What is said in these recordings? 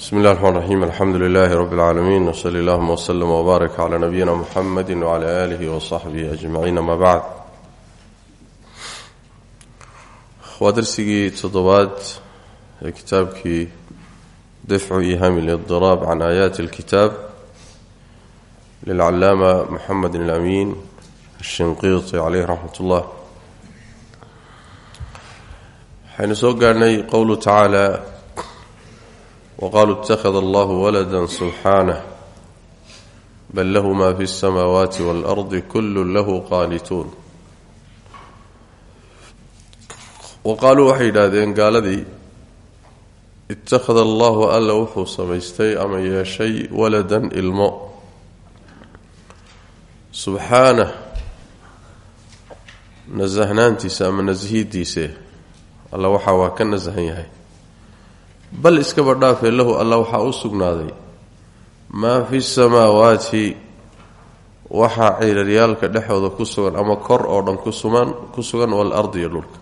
bsmi اllah الرحmn الرaxيm alxamdu لlh rb العaalamiin wslى اllهma وslm وbaarak عlى nabiyina mxamedi وعlى آlih وصaxbih أجmaciin ama bacd waa darsigii toddobaad ee kitaabkii dafcu iham اlاضiraab can aayaati اlkitaab lilcalaama mxamed اlأmiin الshinqiiطi caleyh raxmat اllah waxaynu soo gaarhnay qowlu tacaala wqaluu اtakhada allahu walada subxaanah bal lahu ma fi اsamaawaati waalardi kullu lahu qaanituun wa qaaluu waxay yidhaahdeen gaaladii ittakhada allahu alla wuxuu samaystay ama yeeshay waladan ilmo subxaanah nasahnaantiisa ama nashiidiise alla waxaa waa ka nasahan yahay bal iskaba dhaafee lahu alla waxaa u sugnaaday. maa fi samaawaati waxaa ciiraryaalka dhexooda ku sugan ama kor oo dhan kusugan ku sugan waalardi iyo dhulka.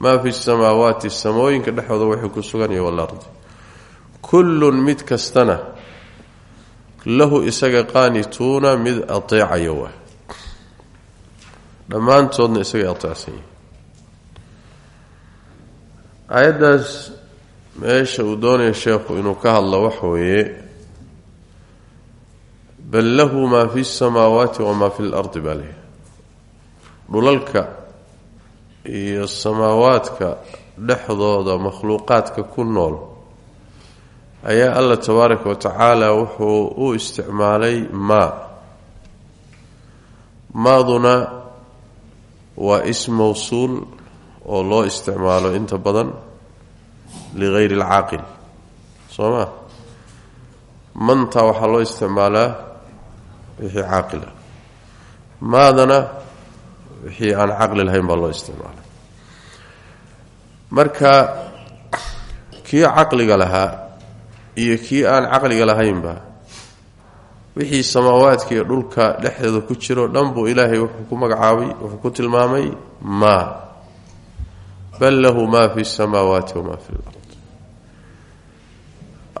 maa fi samaawaati samooyinka dhexooda waxay ku sugan iyo waalardi kullun mid kastana lahu isaga qaanituuna mid ateecaya waa. dhammaantoodna isagay ateecsan meesha uu doonaya sheekhu inuu ka hadlo waxa weeye bal lahu maa fi samaawaati wamaa fi lardi baa leeyahy dhulalka iyo samaawaadka dhexdooda makhluuqaadka ku nool ayaa alla tabaaraka wa tacaala wuxuu u isticmaalay maa. Maaduna waa is mawsuul oo loo isticmaalo inta badan ligayri alcaaqil soo maa manta waxaa loo isticmaalaa wixii caaqila maadana wixii aan caqli lahayn baa loo isticmaala marka kii caqliga lahaa iyo kii aan caqliga lahaynba wixii samaawaadka iyo dhulka dhexdeeda ku jiro dhan buu ilaahay wuxuu ku magacaabay wuxuu ku tilmaamay maa bal lahu ma fi samaawaati wama fi lard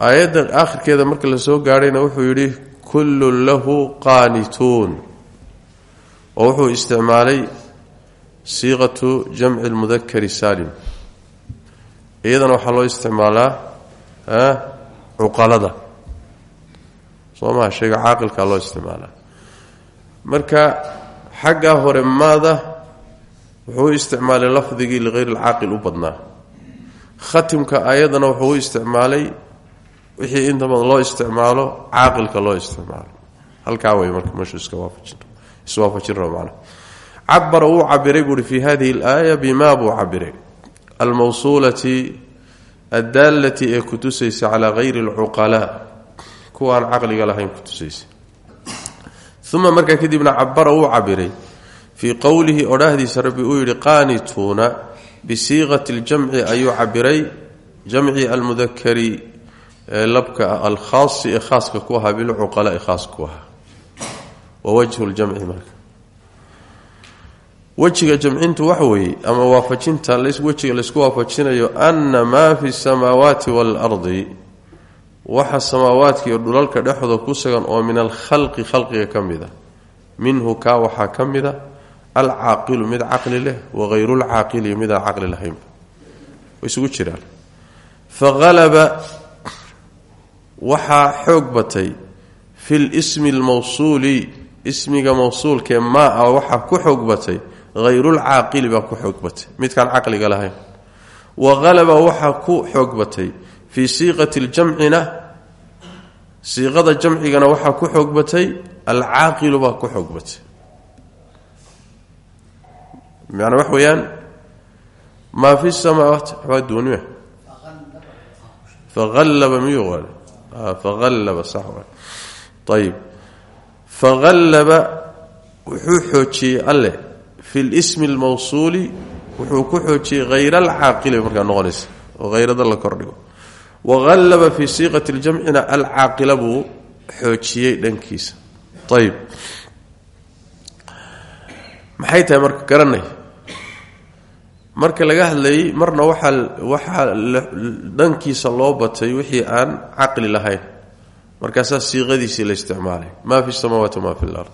aayadda aakhirkeeda marka la soo gaadhayna wuxuu yidhi kullun lahu qaanituun oo wuxuu isticmaalay siiqatu jamci lmudakari saalim. Iyadana waxaa loo isticmaalaa cuqalada. Soo maha caaqilkaa loo isticmaalaa. Marka xaggaa hore maada wuxuu isticmaalay lafdigii ligayr alcaaqil u badnaa. Khatimka aayadana wuxuu isticmaalay wixii inta badan loo isticmaalo caaqilka loo isticmaalo. Halkaa way marka meeshu iswaafajin rabo macnaha cabara wuu cabiray buuhi fi hadihi alaaya bima buu cabiray almawsuulati addaalati ee ku tusaysa calaa hayri alcuqalaa. Kuwa lahayn ku tusaysa. Uma markaa kadibna cabara wuu cabiray fii qowlihi odhaahdiisa rabbi uu yidhi qaanituuna bisiiqati ljamci ayuu cabiray jamci almudakari ee labka alkhaasi ee khaaska ku ahaa bilcuqalai khaas ku ahaa. Wa wajhu ljamci marka. Wejiga jamcintu waxa weeye ama waafajinta wejiga laysku waafajinayo ana maa fi samaawaati waalardi waxa samaawaadka iyo dhulalka dhexdooda ku sugan oo min alkhalqi khalqiga ka mida. Minhu kaa waxaa ka mida alcaaqilu mid caqli leh wahayru lcaaqili midaan caqli lahaynba way isugu jiraan. Fahalaba waxaa xoog batay fi lismi lmawsuuli ismiga mawsuulkee maa a waxaa ku xoog batay hayrulcaaqili baa ku xoog batay. Midkaan caqliga lahayn. Wahalaba waxaa ku xoog batay fii siiqati ljamcina siiqada jamcigana waxaa ku xoog batay alcaaqilu baa ku xoog batay. Macnaa wax weeyaan maa fi samaawaati waxbaa duuniya faallaba miyuu ayib faallaba wuxuu xoojiyey alleh fi lismi almawsuuli wuxuu ku xoojiyey hayr alcaaqili markaa noqonaysa oo hayrada la kordhigo waallaba fii siiqati ljamcina alcaaqila buu xoojiyey dhankiisa ayib maxay tahay marka garanay marka laga hadlayey marna waxaa waxaa dhankiisa loo batay wixii aan caqli lahayn. Markaasaa siiqadiisii la isticmaalay. Maa fi samaawaati wamaa fi lard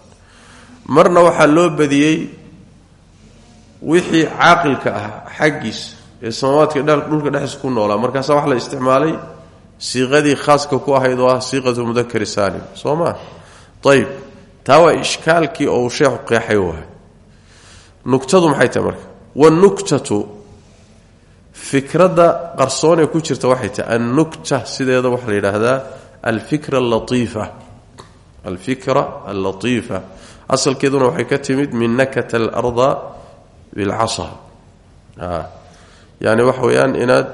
marna waxaa loo badiyey wixii caaqilka ah xaggiisa ee samaawaadka dhulka dhexdiisa ku noolaa. Markaasaa waxaa la isticmaalay siiqadii khaaska ku ahayd oo ah siiqatu mudakari saalim. Soo maa taa waa oo uu sheekhu qeexay nuktadu maxay tahay marka wanuktatu fikradda qarsoonee ku jirta waxay tahay annukta sideeda waxaa la yidhaahdaa alfikra allaiifa alfikra allatiifa asalkeeduna waxay ka timid min nakata alarda bilcasa yani waxa weeyaan inaad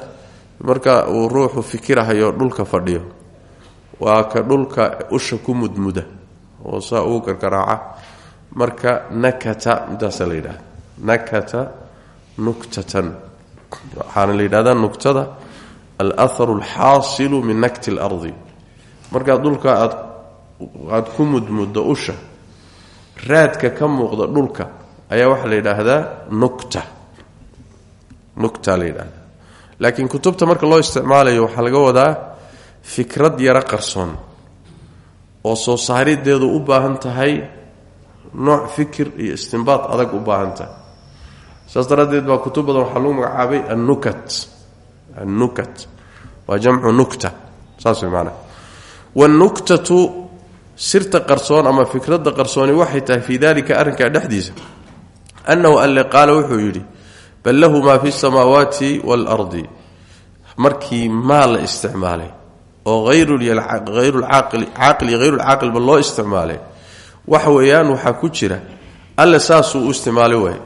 marka uu ruuxu fikirahayo dhulka fadhiyo waa ka dhulka usha ku mudmuda oo saa ugu gargaraaca marka nakata midaasaa nakata nuktatan waxaana la yidhahdaa nuktada alharu alxaasilu min nakti اlardi markaad dhulka aad aad ku mudmuddo usha raadka ka muuqda dhulka ayaa waxaa la yidhaahdaa nukta nukta la yidhahdaa laakiin kutubta marka loo isticmaalayo waxaa laga wadaa fikrad yaro qarsoon oo soo saarideedu u baahan tahay nooc fikir iyo istimbaad adag u baahan tahay saas daraaddeed baa kutub badan waxaa lagu magacaabay annukat. Annukat. Waa jamcu nukta. Saas way maanaa wanuktatu sirta qarsoon ama fikradda qarsooni waxay tahay fii dalika arrinkaa dhexdiisa. Annahu alle qaala wuxuu yidhi bal lahu maa fi samaawaati waalardi markii maa la isticmaalay oo hayrulcaaqil iyo hayrulcaaqilba loo isticmaalay waxa weeyaan waxaa ku jira alle saasuu u isticmaalay waay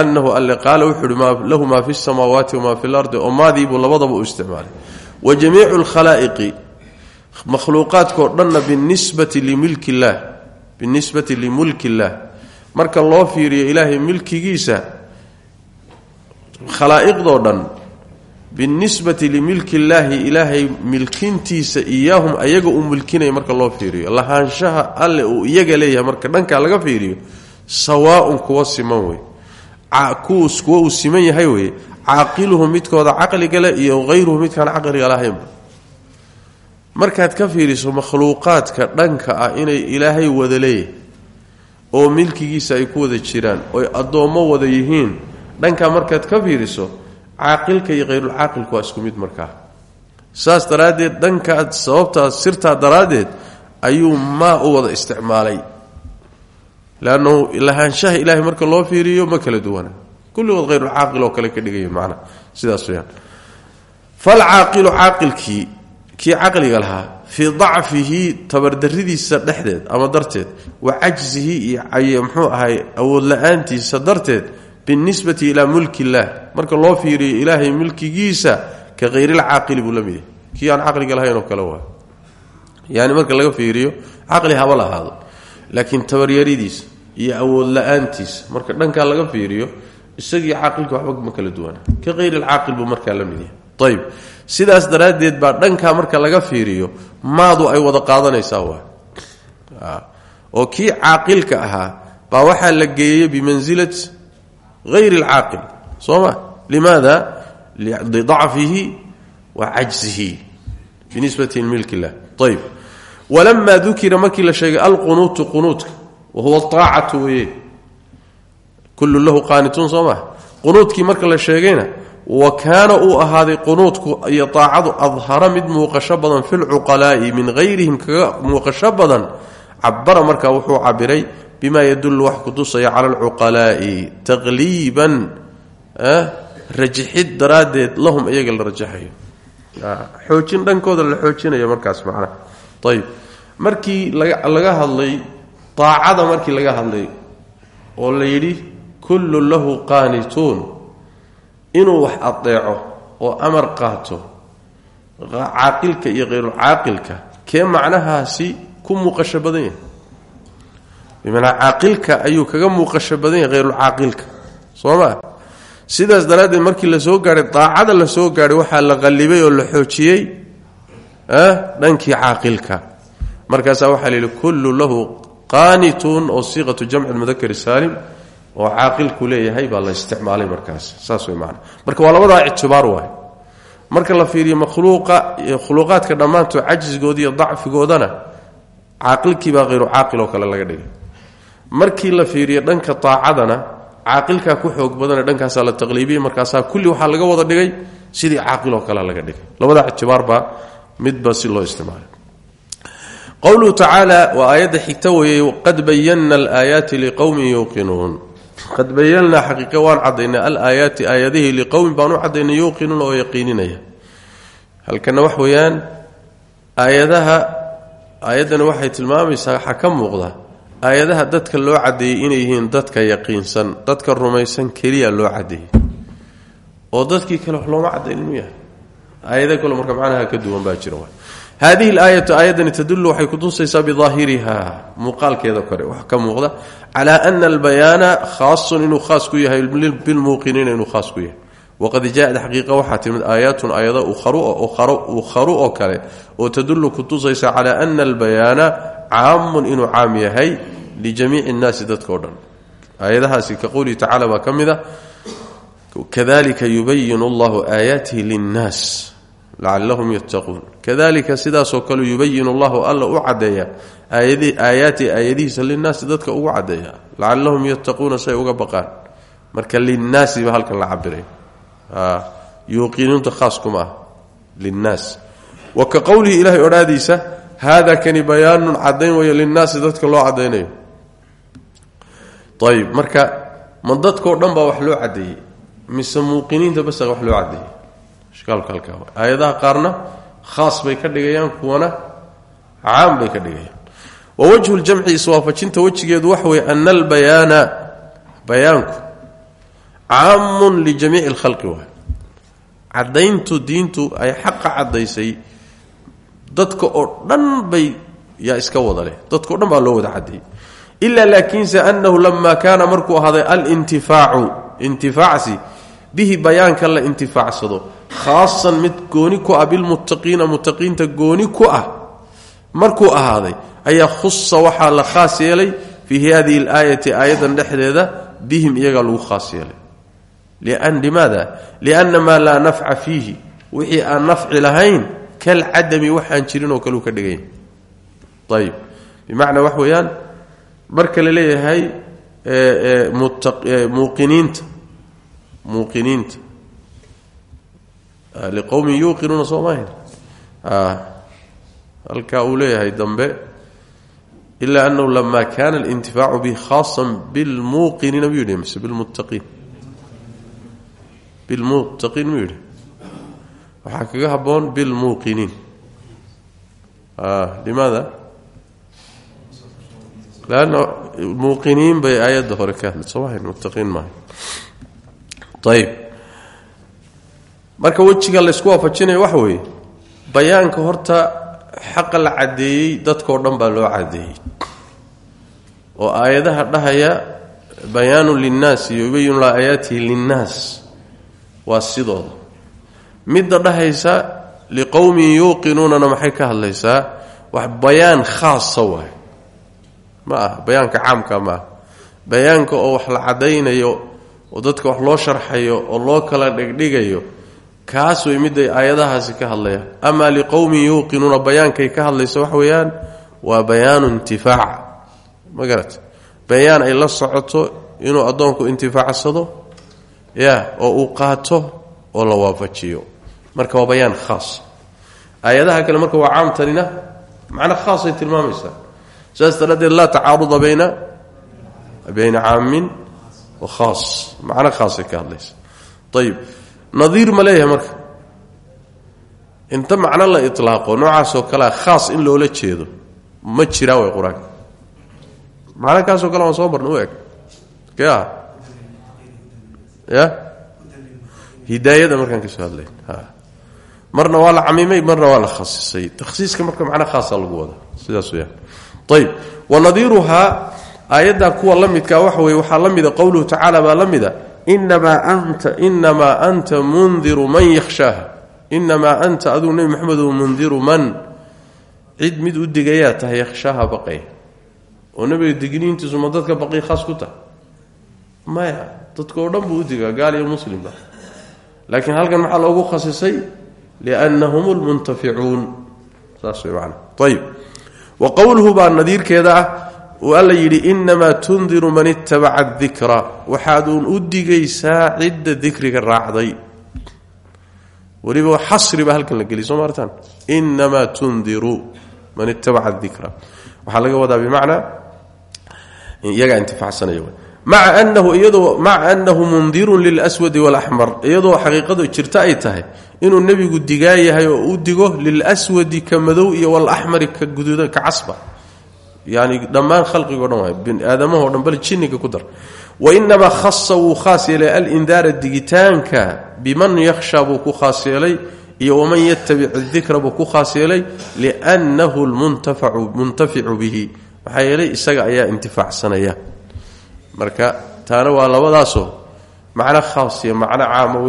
annahu alle qaala wuxuu ihi lahu maa fi samaawaati wamaa fi lardi oo maadiibuu labadaba u isticmaalay wa jamiicu lkhalaa'iqi makhluuqaadkao dhanna binisbati limilki illaah binisbati limulki illaah marka loo fiiriyo ilaahay milkigiisa khalaa'iqdoo dhan binisbati limilki illaahi ilaahay milkintiisa iyaahum ayaga uu milkinaya marka loo fiiriyo lahaanshaha alle uu iyaga leeyahay marka dhankaa laga fiiriyo sawaaun kuwa siman kuwa uu siman yahay weye caaqiluhu midkooda caqligale iyo hayruhu midkaan caqliga lahaynba markaad ka fiiriso makhluuqaadka dhanka ah inay ilaahay wada leeyahay oo milkigiisa ay ku wada jiraan oy addoommo wada yihiin dhankaa markaad ka fiiriso caaqilka iyo hayrulcaaqilku waa isku mid markaa. Saas daraaddeed dhankaa sababtaas sirtaa daraaddeed ayuu maa u wada isticmaalay leannahu lahaanshaha ilaahay marka loo fiiriyo ma kala duwana kulligood hayrulcaaqil oo kale ka dhigaya macnaa sidaas weyaan falcaaqilu caaqilkii kii caqliga lahaa fii dacfihi tabardaridiisa dhexdeed ama darteed wa cajzihi iyo mxuu ahay awood la'aantiisa darteed binisbati ilaa mulki illaah marka loo fiiriyo ilaahay milkigiisa ka hayrilcaaqili buu la mid yahay kii lahayn oo kale waa yani marka laga fiiriyo caqli haba lahaado laakiin tabaryaridiisa iyo awood la'aantiisa marka dhankaa laga fiiriyo isagii caaqilka waxba ma kala duwana ka hayrilcaaqil buu markaa la mid yahay. Sidaas daraaddeed baa dhankaa marka laga fiiriyo maadu ay wada qaadanaysaa waa. Oo kii caaqilka ahaa baa waxaa la geeyey bimansilat hayr alcaaqil. Soo ma? Limaada? Lidacfihi wa cajzihi binisbati milk illah ayb walamaa dukira markii la sheegay alqunuutu qunuudka wa huwa aacatu weye kullu lahu qaanituun soo maa qunuudkii marka la sheegayna wa kaana uu ahaaday qunuudku iyo taacadu adhara mid muuqasho badan fi lcuqalaa'i min hayrihim kaga muuqasho badan cabara markaa wuxuu cabiray bima yadullu wax kutusaya cala alcuqalaa'i taqliiban rajixid daraaddeed lahum iyaga la rajaxayo. Xoojin ayb markii laga hadlay taacada markii laga hadlay oo la yidhi kullu lahu qaanituun. Inuu wax adeeco oo amar qaato caaqilka iyo hayrulcaaqilka kee macnahaasi ku muuqasho badan yahay? Ayuu kaga muuqasho badan yahay hayrulcaaqilka soo maa sidaas daraaddeed markii la soo gaadhay daacada la soo gaadhay waxaa la qallibay oo la xoojiyey dhankii caaqilka. Markaasaa waxaa la yidhi kullu lahu qaanituun oo siiqatu jamci mudakari saalim. Oo caaqilku leeyahay baa la isticmaalay markaas. Saas way maana marka waa labadaa ictibaar waay. Marka la fiiriyo makhluuqa khuluuqaadka dhammaantood cajisgooda iyo dacfigoodana caaqilkiibaa hayru caaqil oo kale laga dhigay. Markii la fiiriyo dhanka taacadana caaqilkaa ku xoog badane dhankaasaa la taqliibiyey markaasaa kulli waxaa laga wada dhigay sidii caaqil kale laga dhigay. Labadaa ictibaarbaa midba si loo isticmaalay qowluhu tacaala waa aayadda xigta weeyey qad bayanna alaayaati liqowmin yuuqinuun. Qad bayanaa xaqiiqa waan cadaynay alaayaati aayadihii liqowmin baan u cadaynay yuuqinuuna oo yaqiininaya. Halkana wax weeyaan aayadaha aayaddani waxay tilmaamaysaa waxaa ka muuqda aayadaha dadka loo cadeeyey inay yihiin dadka yaqiinsan dadka rumaysan keliya loo cadeeyey oo dadkii kale wax looma cadayn inuu yahay aayado kale marka macnaha ka duwan baa jira hadihi laayatu aayaddani tadullu waxay kutusaysaa bidaahiriha muuqaalkeeda kore. Wax ka muuqda calaa ana albayaana khaasun inuu khaas ku yahay bilmuuqiniina inuu khaas ku yahay. Waqad jaaad xaqiiqa waxaa timid aayaatun aayado ukharu oo kale oo tadullu kutusaysa calaa ana albayaana caamun inuu caam yahay lijamiici nnaasi dadka o dhan. Aayadahaasi ka qowlihi tacala baa ka kadalika yubayin allahu aayaatihi linnaas lacalahum yattaquun kadalika sidaasoo kale yubayin allahu alla u cadeeya aayaati aayadihiisa linnaasi dadka ugu cadeeya lacalahum yattaquuna say uga baqaan. Marka linnaasi ba halkan la cabiray yuuqiniinta khaas kuma ah linnaas. Wa ka qowlihi ilahay odhaadiisa haada kani bayaanun cadayn weeye linnaasi dadka marka ma dadkao dhan baa wax loo cadeeyey mise muuqiniinta wax loo cadeeyey ishkaalku halkaa aayadaha qaarna khaas bay ka dhigayaan kuwana caam bay ka dhigayaan. Wa wajhu ljamci iswaafajinta wejigeedu waxa weeye ana albayaana bayaanku caamun lijamiici alkhalqi waay. Cadayntu diintu ay xaqa cadaysay dadka oo dhan bay yaa iska wada leh. Dhan baa loo wada cadeeyey ila laakiinse anahu lama kaana markuu ahaaday alintifaacu intifaacsi bihi bayaanka la intifaacsado khaasan mid gooni ku ah bilmuttaqiina muttaqiinta gooni ku ah markuu ahaaday ayaa khusa waxaa la khaas yeelay fii hadihi alaayati aayadan dhexdeeda bihim iyagaa lagu khaas yeelay. Limaada? Lianna maa laa nafca fiihi wixii aan nafci lahayn kalcadami waxaan jirin oo kaleu ka dhiganya ayib bimacnaa wax marka la leeyahay muuqiniinta muuqiniinta liqowmin yuuqinuuna soo maahan halkaa uu leeyahay dambe ila anahu lama kana alintifaacu bihi khaasan bilmuuqiniina muu yidhi mise bilmuttaqiin? Bilmuttaqiin muu yidhi? Waxaa kaga haboon bilmuuqiniin. Limaada? Lanna muuqiniin bay aayadda hore ka hadlay soo mahayn muttaqiin maaha ayib marka wejiga laysku waafajinayo waxa weeye bayaanka horta xaqa la caddeeyey dadkao dhan baa loo caddeeyey oo aayadaha dhahaya bayaanu linnaasi yubayinu la aayaatihi linnaas waa sidooda. Midda dhahaysa liqowmin yuuqinuunana maxay ka hadlaysaa? Wax bayaan khaasa waay ma aha bayaanka caamka ma aha. Bayaanka oo wax la caddaynayo oo dadka wax loo sharxayo oo loo kala dhigdhigayo kaas way miday aayadahaasi ka hadlayaan amaa liqowmin yuuqinuuna bayaankay ka hadlaysa wax weeyaan waa bayaanu intifaac. Ma garat ay la socoto inuu addoonku intifaacsado ya oo uu qaato oo la waafajiyo. Marka waa bayaan khaas. Aayadaha kale marka waa caamtanina macna khaasay tilmaamaysaa. Saas daraaddeed laa tacaaruda bayna bayna caamin wa khaas macno khaasay ka hadlaysa. Ayib nadiir ma leeyahay marka. Inta macno la ilaaqo noocaasoo kalea khaas in loola jeedo ma jiraa way qur'aanka. Macno kaasoo kale waan soo marna u eg. Ya ya? Hidaayada markaan ka soo hadlay. Marna waa la camimay marna waa la khasisay. Takhsiiska marka macno khaasa lagu wada sidaas weyaan ayb wanadiiruhaa aayadda kuwa la midka waxa weye waxaa la mida qowluhu tacaala baa la mida inamaa anta inamaa anta mundiru man yakhshaaha. Inamaa anta aduu nebi maxamedo mundiru man. Cid mid u digayaa tahay yakhshaaha baqay. Oo nebiga digniintiisu dadka baqay khaas ku tahay? Maya dadka oo dhan buu udigaa gaal iyo muslimba laakiin halkan maxaa loogu khasisay liannahum lmuntaficuun saas way macana ayib wa qowluhu baa ah uu alla yidhi inamaa tundiru man itabaca dikra waxaaduun u digaysaa cidda dikriga raacday. Weliba xasriba halkan la geliy soo maartaan inamaa tundiru man itabaca dikra waxaa laga wadaa bimacnaa iyagaa intifacsanaya maca anahu iyadoo maca anahu mundirun lilswadi walaxmar iyadoo xaqiiqadu jirto ay tahay inuu nebigu digaa yahay oo u digo lilswadi ka madow iyo walaxmari ka guduuda ka casba yani dhammaan khalqigoo dhan waay biniaadamahoo dhan bal jinniga ku dar. Wainamaa khasa wuu khaas yeelay alindaara digitaanka biman yakhsha buu ku khaas yeelay iyo waman yatabic dikra buu ku khaas yeelay liannahu lmuntaficu bihi. Maxaa yeelay isaga ayaa intifaacsanaya marka taana waa labadaasoo macno khaasiya macno caama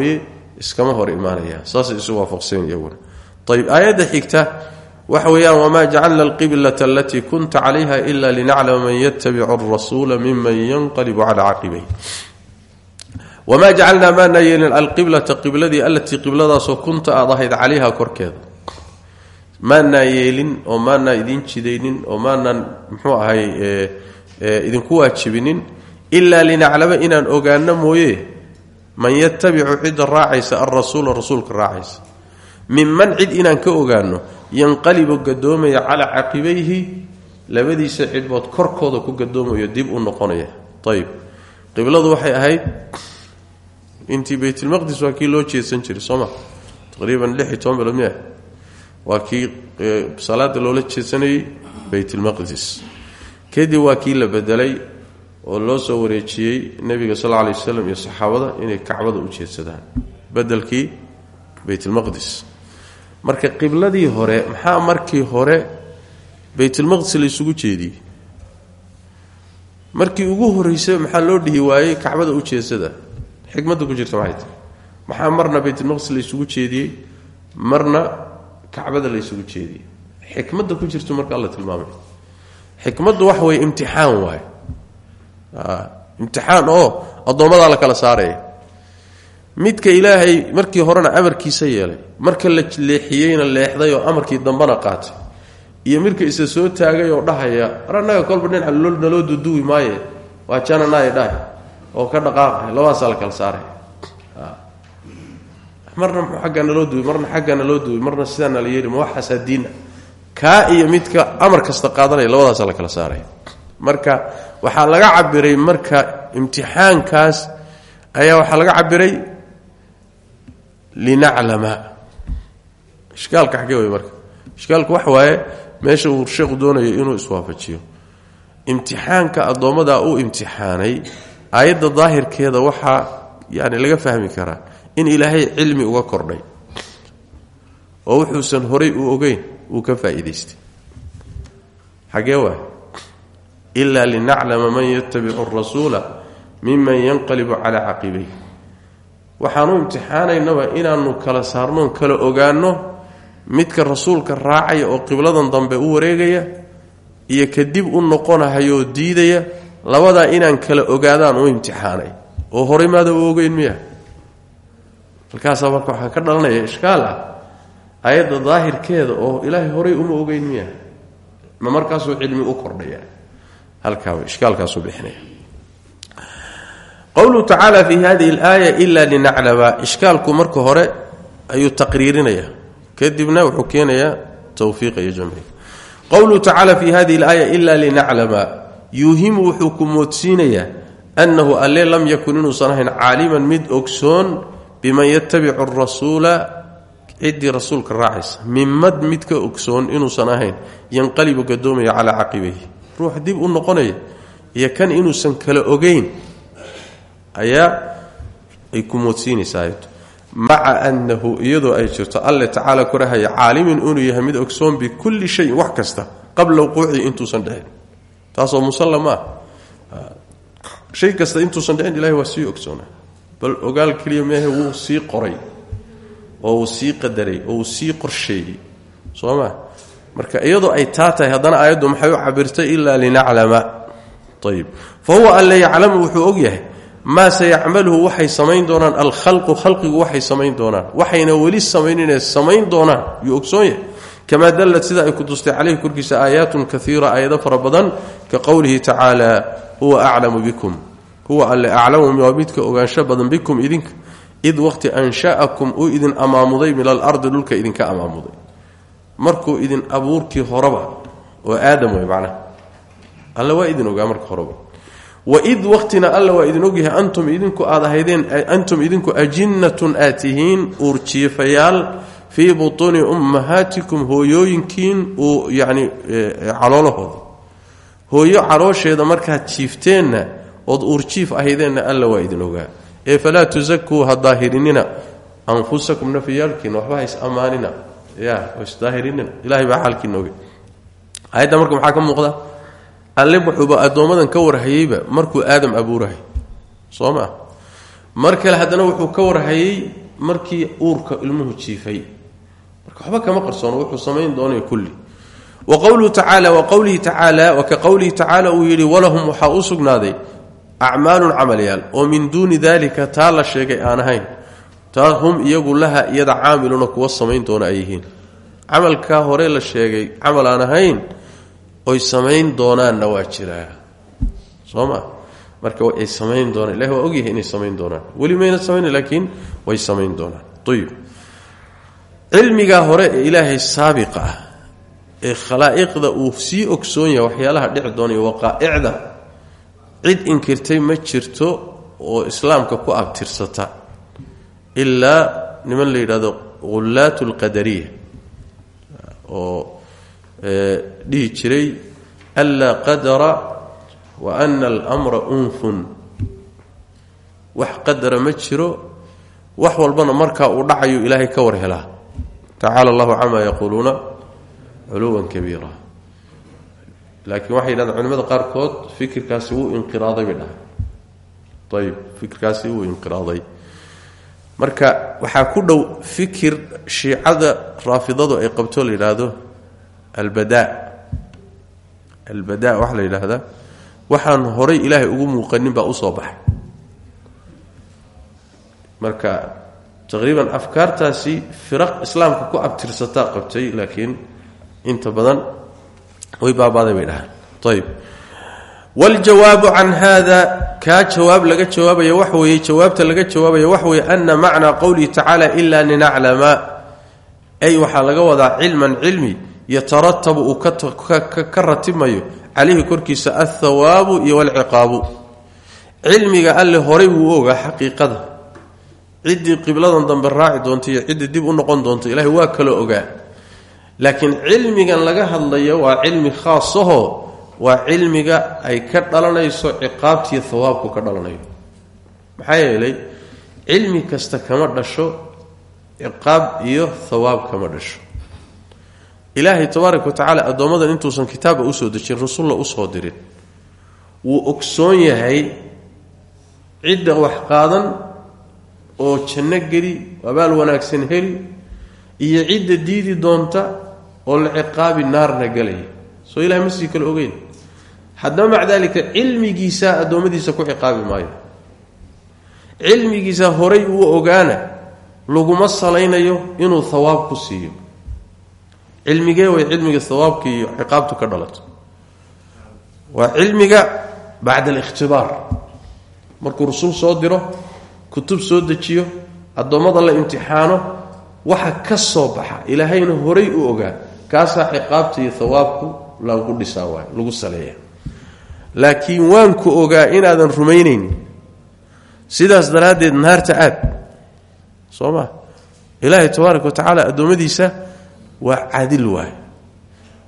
iskama hor imaanaya saasay isu waafaqseen iyaguna. Ayb aayadda xigta waxa weeyaan wamaa jacalna alqiblata alatii kunta calayha ila linaclama man yatabicu arasuula miman yanqalibu cala caqibay wamaa jacalnaa maanaa yeelin alqiblata qibladii alatii qibladaasoo kunta aad ahayd calayha korkeeda maanaa yeelin oo maanaa idin jidaynin oo maanaan muxuu ahay idinku waajibinin ilaa linaclama inaan ogaano mooye. Man yatabicu cidda raacaysa alrasuula rasuulka raacaysa. Cid inaan ka ogaano yanqalibu gadoomaya calaa caqibayhi labadiisa cidbood korkooda ku gadoomayo dib u noqonaya. Ayib qibladu waxay ahayd intii baytulmaqdis waa kii loo jeedsan jiray sooma taqriiban lix iyo toban bilood miah waa kii salaada loola jeedsanayey baytulmaqdis kadib waa kii la bedelay oo loo soo wareejiyey nebiga sal alay waslam iyo saxaabada inay kacbada u jeedsadaan bedelkii baytulmaqdis marka qibladii hore maxaa markii hore baytulmaqdis la isugu jeediyey? Markii ugu horreysay maxaa loo dhihi waayey kacbada u jeedsada xikmadda ku jirta maxay? Maxaa marna baytulmaqdis la isugu jeediyey? Marna kacbada la isugu jeediyey. Xikmadda ku jirtu marka alla tilmaamay. Xikmaddu waxa weye imtixaan waaye imtixaan oo addoommadaa la kala saaraya midka ilaahay markii horena amarkiisa yeelay marka la leexiyeyna leexday oo amarkii dambena qaatay iyo midka isa soo taagay oo dhahaya ar annaga kolba dhinaca naloo duduwi maaye waa jananaay dhahay oo ka dhaqaaqay labadaasaa la kala saaray marna mxuu aggaa naloo duwi marna xaggaa naloo duwi marna sidaa nala yeeli ma waxaasaa diina kaa iyo midka amar kasta qaadanaya labadaasaa la kala saaray marka waxaa laga cabiray marka imtixaankaas ayaa waxaa laga cabiray linaclama. Ishkaalka xagee wey marka. Ishkaalku waxa waaye meesha uu sheekhu doonayo inuu iswaafajiyo. Imtixaanka addoommadaa uu imtixaanay aayadda daahirkeeda waxaa yani laga fahmi karaa in ilaahay cilmi uga kordhay. Oo wuxuusan horay u ogeyn uu ka faa'iidaystay. Xagee waay ilaa linaclama man yatabicu arasuula miman yanqalibu calaa caqibayh waxaanu imtixaanaynaba inaanu kala saarnoon kala ogaanno midka rasuulka raacaya oo qibladan dambe u wareegaya iyo kadib u noqonahayoo diidaya labadaa inaan kala ogaadaan u imtixaanay. Oo horay maada u ogeyn miya? Halkaasaa marka waxaa ka dhalanaya ishkaal ah ayadda daahirkeeda oo ilaahay horay uma ogeyn miya? Ma markaasuu cilmi u kordhaya? Halkaa ishkaalkaasuu bixinaya qowluhu fi hadihi alaaya ila linaclama ishkaalku marka hore ayuu taqriirinaya kadibna wuxuu keenayaa tawfiiqa iyo jamciga. Qowluhu tacaala fi hadihi alaaya ila linaclama yuuhimu wuxuu ku moodsiinayaa annahu alle lam yakun inuusan ahayn caaliman mid ogsoon biman yatabicu arasuula ciddii rasuulka raacaysa. Mimad mid ka ogsoon inuusan ahayn yanqalibu gadoomaya calaa caqibayhi ruux dib u noqonaya iyo kan inuusan kala ogeyn ayaa ay ku moodsiinaysaa maca annahu iyadoo ay jirto alle tacaala korahaya caalimin inuu yahay mid ogsoon bikulli shayin wax kasta qabla wuquucihi intuusan dhicin taasoo musalla ma ah. Shay kasta intuusan dhicin ilahay waa ogsoona bal ogaal keliya meehe wuu sii qoray oo uu qadaray oo uu sii qorsheeyey. Marka iyadoo ay taa tahay haddana maxay u cabirtay ilaa linaclama. Ayib fa huwa alle yaclamu wuxuu og yahay maa sayacmaluhu waxay samayn doonaan alkhalqu khalqigu waxay samayn doonaan. Waxayna weli samayninee samayn doonaan yuu ogsoon yahay. Kamaa dallat sida ay ku tustay caleyhi korkiisa aayaatun kaiira aayado fara badan ka qowlihi tacaala huwa aclamu bikum. Huwa alle aclamu waa midka ogaansho badan bikum idinka. Id waqti ansha'akum uu idin amaamuday min alardi dhulka idinka amaamuday. Markuu idin abuurkii horeba oo aadam wey macnaha. Alle waa idin ogaa marka horeba waid waqtina alla waa idin ogyahay antum idinku aad antum idinku ajinnatun aad tihiin uurjiifayaal fii butuuni ummahaatikum hooyooyinkiin uu yacni caloolahooda hooyo caloosheeda markaad jiifteenna ood uurjiif ahaydeenna alla waa idin ogaa ee falaa tusakuu ha anfusakum nafyaalkiina waxba ha is ya isdaahirinina ilahay baa xaalkiina ogay aayadda marka maxaa ka muuqda alle wuxuuba addoommadan ka warhayeyba markuu aadam abuurahay. Soo maa mar kale haddana wuxuu ka warhayey markii uurka ilmuhu jiifay. Marka waxba kama qarsoono wuxuu samayn doonay kulli. Wa qowluhu tacaala wa qowlihi tacaala wa ka qowlihi tacaala uu yidhi walahum waxaa u sugnaaday acmaalun camalyaal oo min duuni dalika taa la sheegay aan ahayn. Taa hum iyagu laha iyada caamiluna kuwa samayn doona ay yihiin. Hore la sheegay camal aan oy samayn doonaanna waa jiraa soo ma marka ay samayn doonaan. Ilahi waa ogyahay inay samayn doonaan. Weli mayna samayn laakiin way samayn doonaan. Ayib cilmigaa hore ee ilaahay saabiqa ah ee khalaa'iqda uu sii ogsoon yahay waxyaalaha dhici doonaiyo waqaa'icda cid inkirtay ma jirto oo islaamka ku abtirsata. Ilaa niman la yidhahdo ghullaat alqadariya oo dhihi jiray anlaa qadara wa ana almra unfun. Wax qadara ma jiro wax walbana markaa uu dhacayo ilaahay ka war helaa. Tacaala allahu camaa yaquuluuna culuwan kabiira. Laakiin waxay yidhahdeen culimada qaarkood fikirkaasi wuu inqiraaday bay dhahay. Ayib fikirkaasi inqiraaday. Marka waxaa ku dhow fikir shiicada raafidadu ay qabto la albada. Albada waxaa la yidhaahdaa waxaan horay ilaahay ugu muuqanin baa u soo marka taqriiban afkaartaasi firaq islaamka ku abtirsataa qabtay laakiin inta badan way baabaaday bay dhahaan. Ayb waljawaabu can hada kaa jawaab laga jawaabaya wax weeye jawaabta laga jawaabaya wax weeye ana macnaa qowlihi tacaala ila linaclama. Ay waxaa laga wadaa cilman cilmi yataratabu uu ka ratibmayo calayhi korkiisa althawaabu iyo walciqaabu. Cilmiga alle horay wuu ogaa xaqiiqada. Ciddii qibladan dambe raaci doonta iyo ciddii dib u noqon doonta ilahay waa kala ogaa. Laakiin cilmigan laga hadlayo waa cilmi khaasaho waa cilmiga ay ka dhalanayso ciqaabtiiyo hawaabku ka dhalanayo. Maxaa kasta kama dhasho ciqaab iyo hawaab kama dhasho ilaahay tabaaraka wa tacaala addoommadan intuusan kitaabba u soo dejin rasulla u soo dirin. Wuu ogsoon yahay cidda wax qaadan oo janno geli abaal wanaagsan heli iyo cidda diidi doonta oo la ciqaabi naarna gelaya soo ilahay ma sii kale ogeyn. Haddaba maca daalika cilmigiisaa addoommadiisa ku ciqaabi maayo. Cilmigiisa horay uu ogaana laguma salaynayo inuu hawaab ku siiyo cilmigee way cilmiga hawaabka iyo ciqaabtu ka dhalato? Waa cilmiga bacda alikhtibaar markuu rusul soo diro kutub soo dejiyo addoommada la imtixaano waxa ka soo baxa. Ilaahayna horay u ogaa kaasaa ciqaabta iyo hawaabku lagu dhisaa waay lagu saleeya laakiin waanku ogaa inaadan rumaynaynin sidaas daraaddeed naarta aad. Soo ma? Ilaahay tabaaraka wa tacaala addoommadiisa waa cadil waay.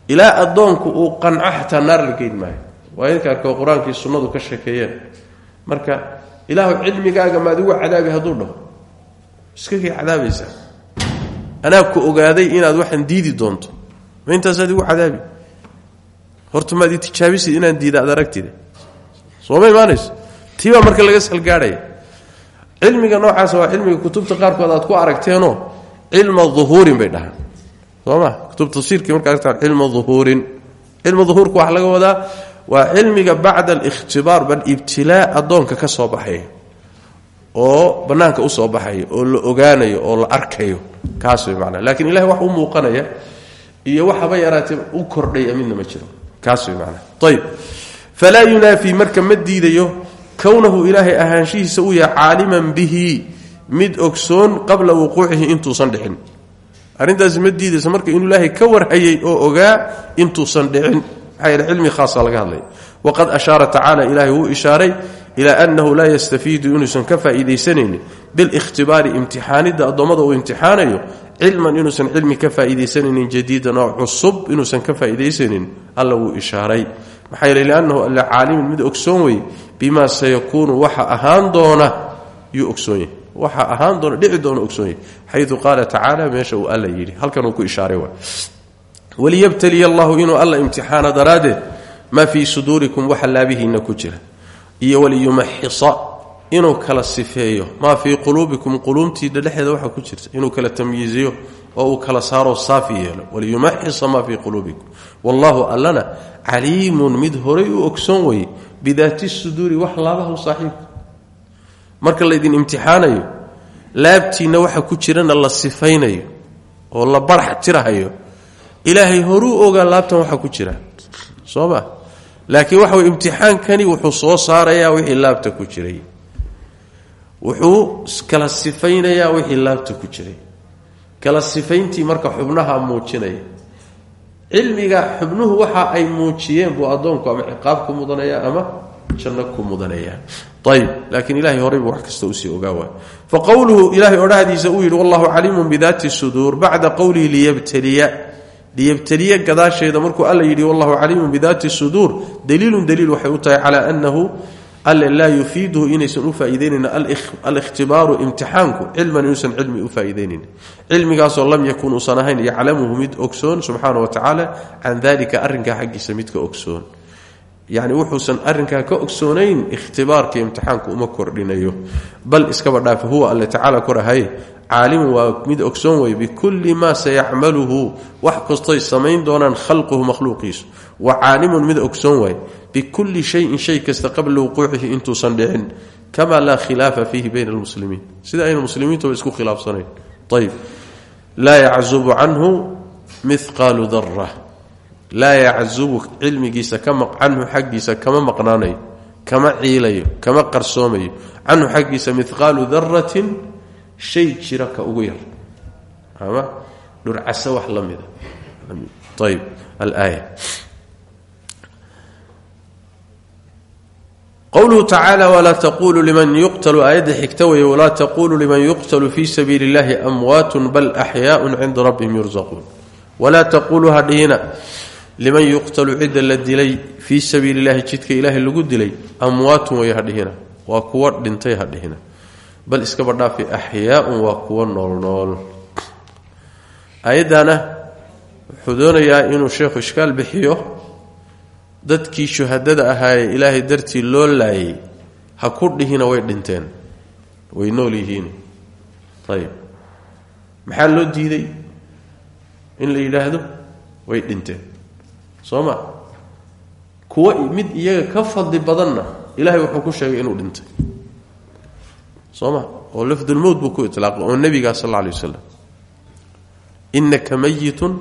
Ilaa addoonku uu qanco xataa naar la geyn maayo. Waa idinka qur'aankii sunnadu ka sheekeeyeen. Marka ilaahu cilmigaaga maad igu cadaabi hadduu dhaho. Iskagay cadaabaysaa anaa ku ogaaday inaad waxaan diidi doonto. Ma intaasaad igu cadaabi. Horta maad i tijaabisid inaan diida ad aragtida sooma imaanayso? Marka laga salgaadhaya cilmiga noocaasa waa cilmiga kutubta qaarkood aad ku aragteenoo cilma uhuurin bay dhahaan soo ma kutub tafsiirkii marka aragtaan cilma uhuurin cilma uhuurka waxaa laga wadaa waa cilmiga bacda alikhtibaar bal ibtilaa addoonka ka soo baxaya. Oo bannaanka u soo baxayo oo la ogaanayo oo la arkayo. Kaas way macnaa. Laakiin ilahay wax u muuqanaya iyo waxaba yaraatee u kordhaya midna ma jiro. Kaas way macnaa. Ayb falaa yunaafii marka ma diidayo kownahu ilaahay ahaanshihiisa uu yahay caaliman bihi mid ogsoon qabla wuquucihi intuusan dhicin arrintaasi ma diidaysa marka inuu ilaahay ka warhayay oo ogaa intuusan dhicin. Cilmi khaasa laga hadlay. Waqad ashaara tacaala ilaahay wuu ishaaray ilaa annahu laa yastafiidu inuusan ka faa'iidaysanaynin bilikhtibaari imtixaanidda addoommada uu imtixaanayo cilman inuusan cilmi ka faa'iidaysanaynin jadiidan oo cusub inuusan ka faa'iidaysanin alla wuu ishaaray. Maxaa yeele liannahu alla caalimin mid ogsoon wey bimaa sayakuunu waxa ahaan doona yuu ogsoon yahay waxa ahaan doona dhici doona ogsoon xayu qaala tacaala meesha uu alla yidhi halkan ku ishaaray waliyabtaliya allahu inuu alla imtixaana daraaddeed maa fii suduurikum waxa laabihiinna ku jira iyo waliyumaxisa inuu kala sifeeyo maa fii quluubikum quluubtiina dhexeeda waxa ku jirta inuu kala tamyiiziyo oo uu kala saaroo saafi yeelo waliyumaxisa maa fii quluubikum wallahu allana caliimun mid horay u ogsoon weye bidaati suduuri wax laabaha u marka laydin imtixaanayo laabtiinna waxa ku jirana la sifaynayo oo la barax tirahayo ilaahay horuu ogaa laabtan waxa ku jira. Soo ma? Laakiin waxa imtixaankani wuxuu soo saarayaa wixii laabta ku jiray. Wuxuu kala sifaynayaa wixii laabta ku jiray. Kala sifayntii marka xubnaha muujinaya cilmiga xubnuhu waxa ay muujiyeen buu addoonku ama ciqaab ku mudanaya ama janno ku mudanaya. Ayb laakiin ilahay horaybu wax kasta u sii ogaa fa qowluhu ilahay odhahdiisa uu yidhi wallahu caliimun bidaati suduur bacda qowlihi liyabtaliya. Liyabtaliya gadaasheeda markuu alla yidhi wallahu caliimun bidaati suduur daliilun daliil waxay u tahay calaa annahu alle laa yufiiduhu inaysan u faa'iidaynayn alihtibaaru imtixaanku cilman inuusan cilmi u faa'iidaynayn cilmigaasoo lam yakun uusan ahayn mid ogsoon subxaana wa tacaala can dalika arrinkaa xaggiisa midka ogsoon yacni wuxuusan arrinkaa ka ogsoonayn ikhtibaarka imtixaanku uma kordhinayo. Bal iskaba dhaafi huwa alle tacaala korahaye caalimun waa mid ogsoon wey bikulli maa sayacmaluhu. Wax kastoy samayn doonaan khalquhu makhluuqiisu. Wa caalimun mid ogsoon waay bikulli shayin shay kasta qabla wuquucihi intuusan dhicin. Kama laa khilaafa fiihi bayna almuslimiin. Sida ayna muslimiintuba isku khilaafsanayn. Ayb laa yaczubu canhu mihqaalu dara laa yaczubu cilmigiisa canhu xaggiisa kama maqnaanayo kama ciilayo kama qarsoomayo canhu xaggiisa mihqaalu daratin shay jira ka ugu yar. Ama dhurcase wax la mida. Ayb alaaya. Qowluhu tacaala walaa taqulu liman yuqtalu aayadda xigta weeye walaa taqulu liman yuqtalu fii sabiili اllahi amwaatun bal axyaaءun cinda rabbihim yursaquun walaa taqulu hadhihina liman yuqtalu cidda la dilay fii sabiili اllahi jidka ilaahay lagu dilay amwaatun way hadhihina waa kuwa dhintay hadhihina. Bal iskaba dhaafi axyaaun waa kuwa noolnool. Ayaddana wuxuu doonayaa inuu sheekhu ishkaal bixiyo dadkii shuhadada ahaayee ilaahay dartii loo laayay ha ku dhihina way dhinteen way nool yihiin. Ayib maxaa loo diiday? In la yidhaahdo way dhinteen soo ma kuwa mid iyaga ka fadli badanna ilaahay wuxuu ku sheegay inuu dhintay. Soma oo lafdulmowt buu ku ilaaqay oo nebigaa sal alla lay wasalam innaka mayitun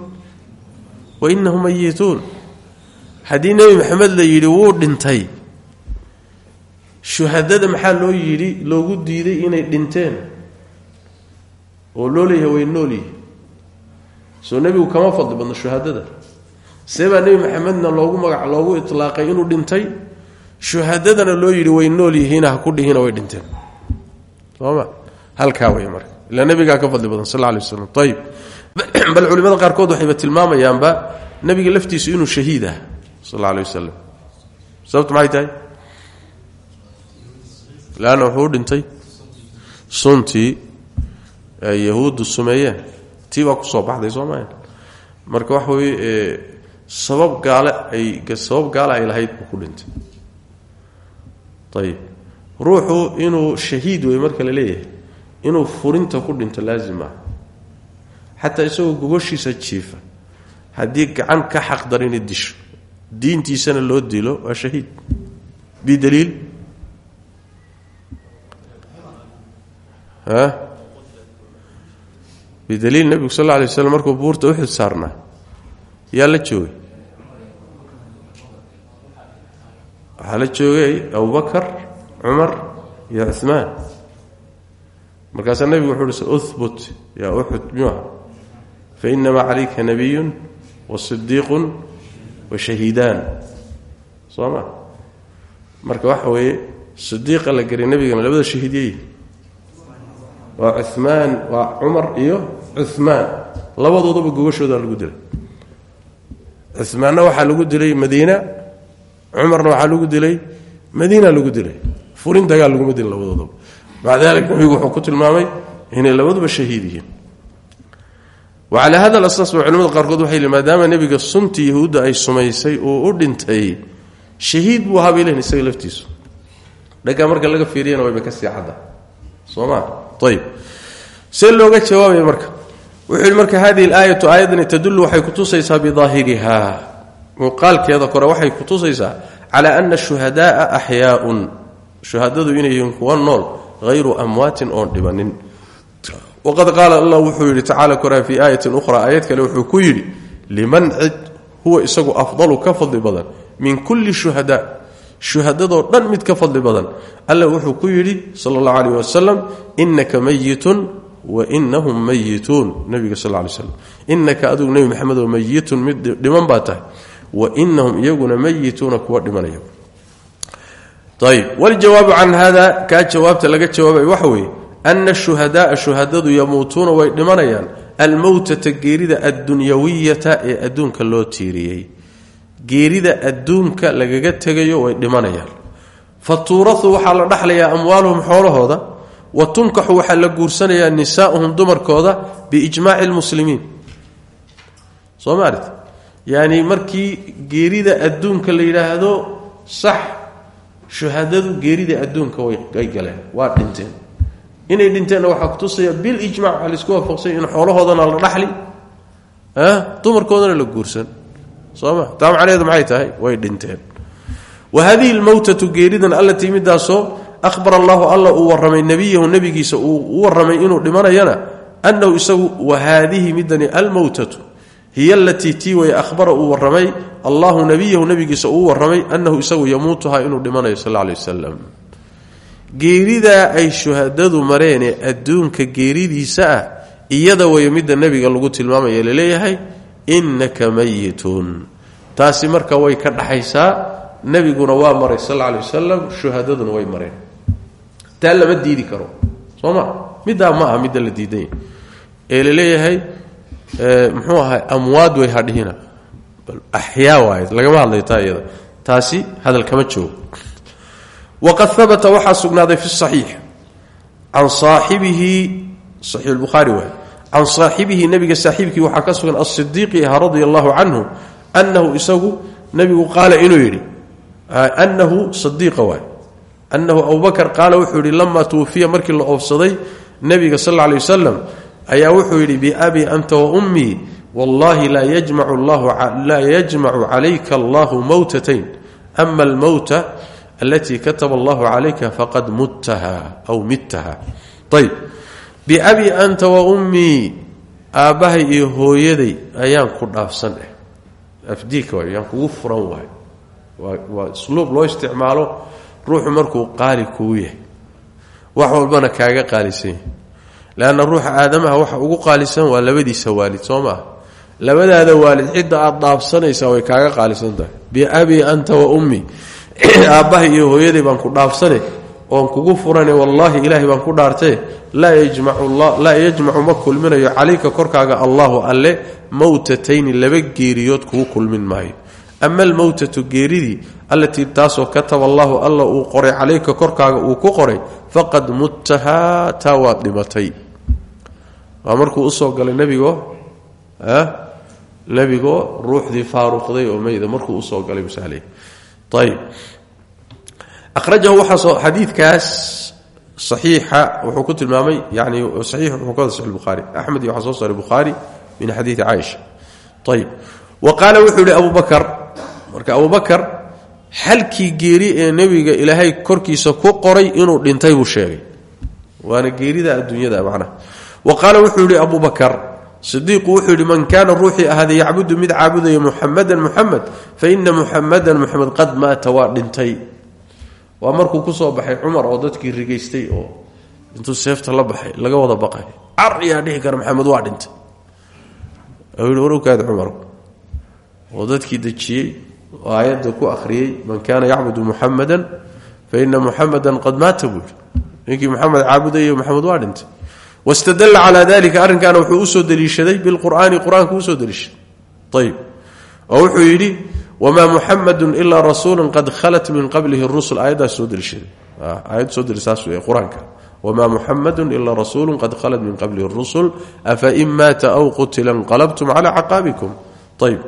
wa inahum mayituun haddii nebi maxamed la yidhi wuu dhintay. Shuhadada maxaa loo yidhi loogu diiday inay dhinteen? Oo loo leeyahay way nool yihi soo nebigu kama fadli badno shuhadada see baa nebi maxamedna loogu magac loogu itlaaqay inuu dhintay. Shuhadadana loo yidhi way nool yihiina ha ku dhihina way dhinteen. Soma halkaa wey marka. Ilaa nabigaa ka fadli badan sal lay waslam ayib bal culimada qaarkood waxayba tilmaamayaanba nabiga laftiisu inuu shahiid ah sal alay wasalam sababtu maxay tahay? Leanna wuxuu dhintay suntii yahuuddu sumeeyeen. Tii baa ku soo baxday soo marka waxa weye sabab gaale ay sabab gaale ay lahayd ku dhintay. Ayib ruuxu inuu shahiid wey marka la leeyahay inuu furinta ku dhinto laazim ah xataa isagoo gogoshiisa jiifa haddii gacan ka xaqdarini disho diintiisana loo dilo waa shahiid. Bidaliil bidaliil nebigu sal lla alay waslam markuu buurta uxud saarnaa yaa la joogay waxaa la joogay abubakar cumar iyo cumaan markaasaa nebigu wuxuu uhi uhbut yaa uxud miyuha fainamaa calayka nabiyun wa sidiiqun wa shahiidaan. Soo ma? Marka waxa weeye sidiiqa la gariy nebigana labada shahiidyey waa cumaan waa cumar iyo cumaan labadoodaba gogashooda lagu dilay. Cumaanna waxaa lagu dilay madiina cumarna waxaa lagu dilay madiina lagu dilay. Furin dagaal laguma dilin labadoodaba. Maca dalik nabigu wuxuu ku tilmaamay inay labaduba shahiid yihiin. Wacalaa hada asaas ba culimada qaarkood waxay yihi maadaama nebiga suntii yahuudda ay sumaysay uu u dhintay shahiid buu ahaa bay lehin isaga laftiisu. Dhaggaa marka laga fiiriyana wayba ka sii cadda soo ma ayb see looga jawaabaya marka. Wuxuu yidhi marka hadihi muuqaalkeeda kore waxay kutusaysaa calaa ana shuhadaaa axyaaun. Shuhadadu inay yihiin kuwa nool hayru amwaatin oon dhibanin. Waqad qaala allah wuxuu yidhi tacala koraa fii aayatin ukhra aayad kale wuxuu ku yidhi liman huwa isagu afdalu ka fadli badan min kulli shuhadaa. Shuhadadoo dhan mid ka fadli badan. Alla wuxuu ku yidhi sala allahu aleyh wasalam inaka mayitun wa inahum mayituun nabiga sal lay slam inaka adigu nebi maxamedoo mayitun mid dhiman baa tahay wa inahum iyaguna mayituuna kuwa dhimanaya. Ayb waljawaabu can hada kaa jawaabta laga jawaabay waxa weeye ana shuhadaaa shuhadadu yamuutuuna way dhimanayaan almowtata geerida addunyawiyata ee adduunka loo tiiriyey. Geerida adduunka lagaga tegayo way dhimanayaan. Fa tuurau waxaa la dhaxlayaa amwaaluhum xoolahooda wa tunkaxu waxaa la guursanayaa nisaa'uhum dumarkooda biijmaaci lmuslimiin soo maalit yacni markii geerida adduunka la yidhaahdo sax shuhadadu geerida adduunka way galeen waa dhinteen. Inay dhinteenna waxaa kutusaya bilijmac waxaa la isku waafaqsanya in xoolahoodana la dhaxli dumarkoodana la guursan. Sooma taa macnaheedu maxay tahay? Way dhinteen. Wa hadihi lmowtatu geeridan allatii midaasoo ahbara allahu alla uu warramay nebiyahu nebigiisa uu u warramay inuu dhimanayana annahu isagu wa haadihi midani almowtatu hiy alatii tii way ahbara uu warramay allahu nebiyahu nebigiisa uu warramay annahu isagu yamuutuhaa inuu dhimanayo sal lay wasalam geeridaa ay shuhadadu mareenee adduunka geeridiisa ah iyada way midda nebiga lagu tilmaamaya la leeyahay innaka mayitun. Taasi marka way ka dhaxaysaa nebiguna waa maray sal lay wasalam shuhadaduna way mareen. Taa lama diidi karo soo ma? Middaa ma aha midda la diidan ee la leeyahay muxuu ahay? Amwaad way hadhihina. Axyaa waay. Lagama hadlayo taa iyada. Taasi hadal kama joogo waqad habata waxaa sugnaaday fi saxiix. Can saaxibihi saxiix lbukhaari waay. Can saaxibihi nebiga saaxiibkii waxaa ka sugan asidiiqi ahaa radia allahu canhu isagu nebigu qaala inuu yidhi annahu sadiiqa waay. Annahu abubakar qaala wuxuu yidhi lamaa tuwafiya markii la oofsaday nebiga sal alla alay ayaa wuxuu yidhi biabi anta wa ummii wallahi laa yajmacu calayka allahu mowtatayn ama almowta alatii kataba allahu calayka faqad muttaha aw mittaha. Ayb biabi anta wa ummii aabbahay iyo hooyaday ayaan ku dhaafsan eh. Ayaan kugu furan waay waa isluub loo isticmaalo ruuxu markuu qaali kugu yahay. Wax walbana kaaga qaalisan leanna ruuxa aadamaha waxa ugu qaalisan waa labadiisa waalid soo maa labadaada waalid cidda aad dhaafsanaysaa way kaaga qaalisan tahay biabii anta wa ummi aabbaha iyo hooyaday baan ku dhaafsane oon kugu furane wallaahi ilaahay baan ku dhaartee laa yajmacu ma kulminayo calayka korkaaga allahu alle mowtatayni laba geeriyood kugu kulmin maayo ama almowtatu geeridii allatii taasoo kataba allahu alla uu qoray calayka korkaaga uu ku qoray faqad muttahaa taa waad dhimatay u soo galay nebigoo nebigoo ruuxdii faaruqday oo meyda markuu u soo galay masaale ayb akhrajahu waxaasoo xadiidkaas saxiixa wuxuu ku tilmaamay yani saxiix wuxuu ka wada saxi bukhaari axmed iyo min xadiidi caaisha ayb wa qaala wuxuu yihi marka abu bakar xalkii geeri ee nebiga ilaahay korkiisa ku qoray inuu dhintay buu sheegay. Waana geerida adduunyada macnaha wa qaala wuxuu yidhi abu bakar sidiiqu wuxuu yidhi man kaana ruuxii ahaada yacbudu mid caabudaya muxamadan muxamed fa ina muxamadan muxamed qad maata waa dhintay. Waa markuu ku soo baxay cumar oo dadkii rigaystay oo intuu seefta la baxay laga wada baqay. Car yaa dhihi kara maxamed waa dhintay. Warowkaada cumar oo dadkii dejiyey oo aayadda ku akhriyey man kaana yacbudu muxamadan fa ina muxamadan qad maata buu ninkii muxamed caabudaya maxamed waa dhintay. Wastadalla calaa dalika arrinkaana wuxuu u soo deliishaday bilqur'aani qur'aanku u soo deliishaday. Ayib oo wuxuu yidhi wamaa muxamadun ilaa rasuulu qad khalat min qablihi rusul aayaddaas soo deliishaday. Aayad soo delisaas wey qur'aanka. Wma muxamadu ila rasuulu qad khalat min qablihi rusul afain maata aw qutila inqalabtum cala caqaabikum. Ayb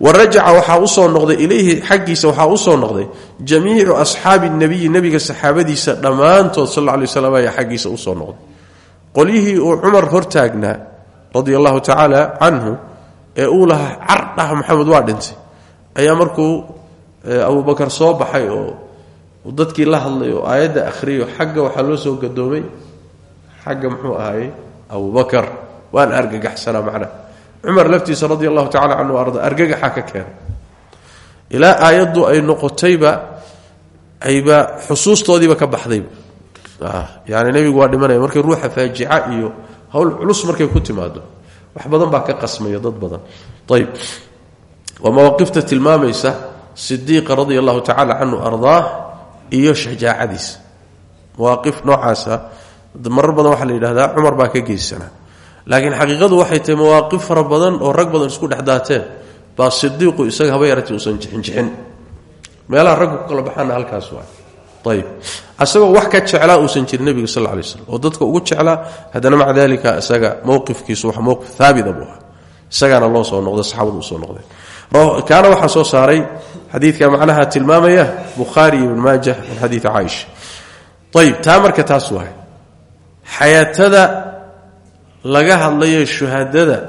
warajaca waxaa u soo noqday ilayhi xaggiisa waxaa u soo noqday jamiicu asxaabi nabiyi nebiga saxaabadiisa dhammaantood sal lay slam ayaa xaggiisa u soo noqday. Qolyihii uu cumar hortaagnaa radia allahu tacaala canhu ee uu lahaa cardhah maxamed waa dhintay. Ayaa markuu abubakar soo baxay oo dadkii la hadlay oo aayadda ahriyo xagga waxaa loo soo gadoomay xagga muxuu ahaayey abubakar waan argagaxsanaa macnaha cumar laftiisa radi allahu tacala canhu arda argagaxa ka keena ilaa aayaddu ay noqotayba ayba xusuustoodiiba ka baxdayba. Yani nebigu waa dhimanaya markay ruuxa faajica iyo howl culus markay ku timaado wax badan baa ka qasmaya dad badan. Ayb waa mawaaqifta tilmaamaysa sidiiqa radia allahu tacala canhu iyo shajaacadiisa. Mawaaqif noocaasa marar badan waxaa la yidhahdaa cumar baa ka geysanaa laakiin xaqiiqadu waxay tahay mawaaqif fara badan oo rag badan isku dhex daateen baa sidiiqu isaga haba yarati uusan jixinjixin. Meelaha raggu ku kala baxaana halkaas waa. Ayib asagoo wax ka jeclaa uusan jirin nebiga sal lay slm oo dadka ugu jeclaa haddana maca dalika isaga mowqifkiisu wax mowqif haabita buu ahaa loo soo noqday saxaabadu u soo noqdeen. Kaana waxaa soo saaray xadiidka macnaha tilmaamaya bukhaari ibn maaja min xadiii caaisha ayib taas waay. Xayaatada laga hadlayo shuhadada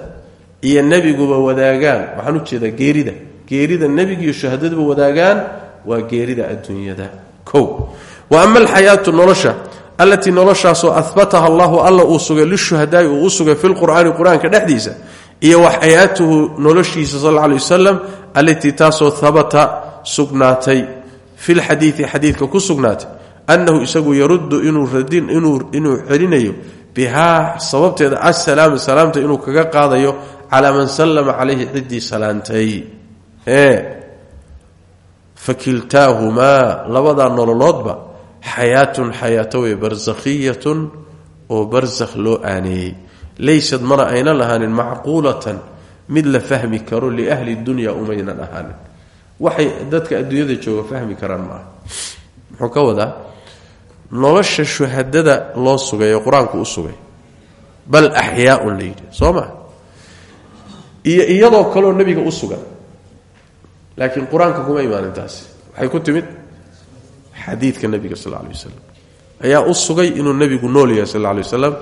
iyo nebiguba wadaagaan. Waxaan u jeedaa geerida. Geerida nebiga iyo shuhadaduba wadaagaan waa geerida adduunyada. O wa ama alxayaatu nolosha allatii noloshaasoo ahbataha allahu alla uu sugay lishuhadaai uu u sugay fi lqur'aani qur'aanka dhexdiisa iyo wa xayaatuhu noloshiisa sal lay wasalam allatii taasoo habata sugnaatay. Filxadiidi xadiidka ku sugnaatay annahu isagu yaruddu inuu celinayo bihaa sababteeda assalaama salaamta inuu kaga qaadayo calaa man sallama calayhi ciddii salaantay. Fakiltaahumaa labadaa nololoodba xayaatun xayaato wey barsakhiyatun oo barsakh loo aaneeyey laysad mana aynan ahaanin macquulatan mid la fahmi karo liahli dunya umaynan ahaanin. Waxay dadka adduunyada jooga fahmi karaan maaha. Muxuu ka wadaa nolosha shuhadada loo sugay qur'aanku u sugay. Bal axyaaun la yidhi soo iyadoo kaloo nebiga u sugan laakiin qur'aanka kuma imaanin taasi. Waxay ku timid xadiidka nebiga sal lay wasalam ayaa u sugay inuu nebigu nool yahay sal lay wasalam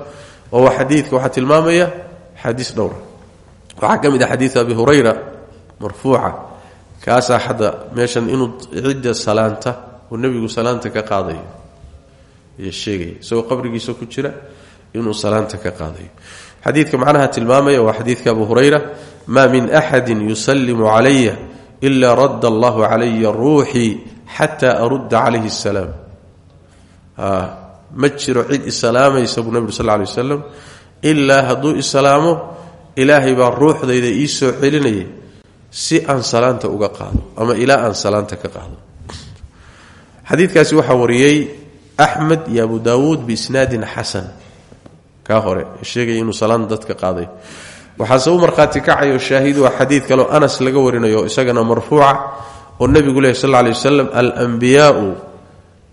oo xadiidka waxaa tilmaamaya xadiis dhowra waxaa ka ah xadiid abi hurayra marfuuca. Kaasaa hadda meeshan inuu cidda salaanta uu nebigu salaanta ka qaadayo. iyo sheegaya isagoo qabrigiisa ku jira inuu salaanta ka qaadayo xadiidka macnaha tilmaamaya waa xadiidka abu hurayra maa min axadin yusallimu calaya ila radda allahu calaya ruuxii xataa arudda calayhi asalaam ma jiro cid isalaamaysa buu nebigu sal lay wasalam ilaa hadduu islaamo ilaahay baa ruuxdayda ii soo celinayay si aan salaanta uga qaado ama ilaa aan salaanta ka axmed iyo abu daawuud biisnaadin xasan kaa hore sheegaya inuu salaanta dadka qaaday. Waxaase u markhaati kacayo shaahid waa xadiid kaleo anas laga warinayo isagana marfuuca oo nebigu leh sal lay wasalam alambiyaau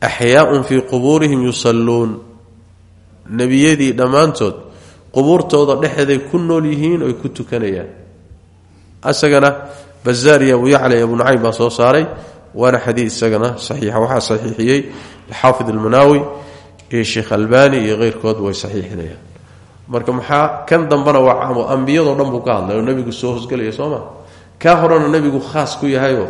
axyaaun fii qubuurihim yusalluun. Nebiyadii dhammaantood qubuurtooda dhexeeday ku nool yihiin oy ku tukanayaan. Isagana bazaar iyo abu yacla iyo saaray waana xadiid isagana xaafid almanaawi iyo sheekh albani iyo keyrkoodba way saxiixinayaan marka maxaa kan dambena waa caamo ambiyadoo dhan buu ka hadlay oo nebigu soo hosgelaya soo ma kaa horena nebigu khaas ku yahayo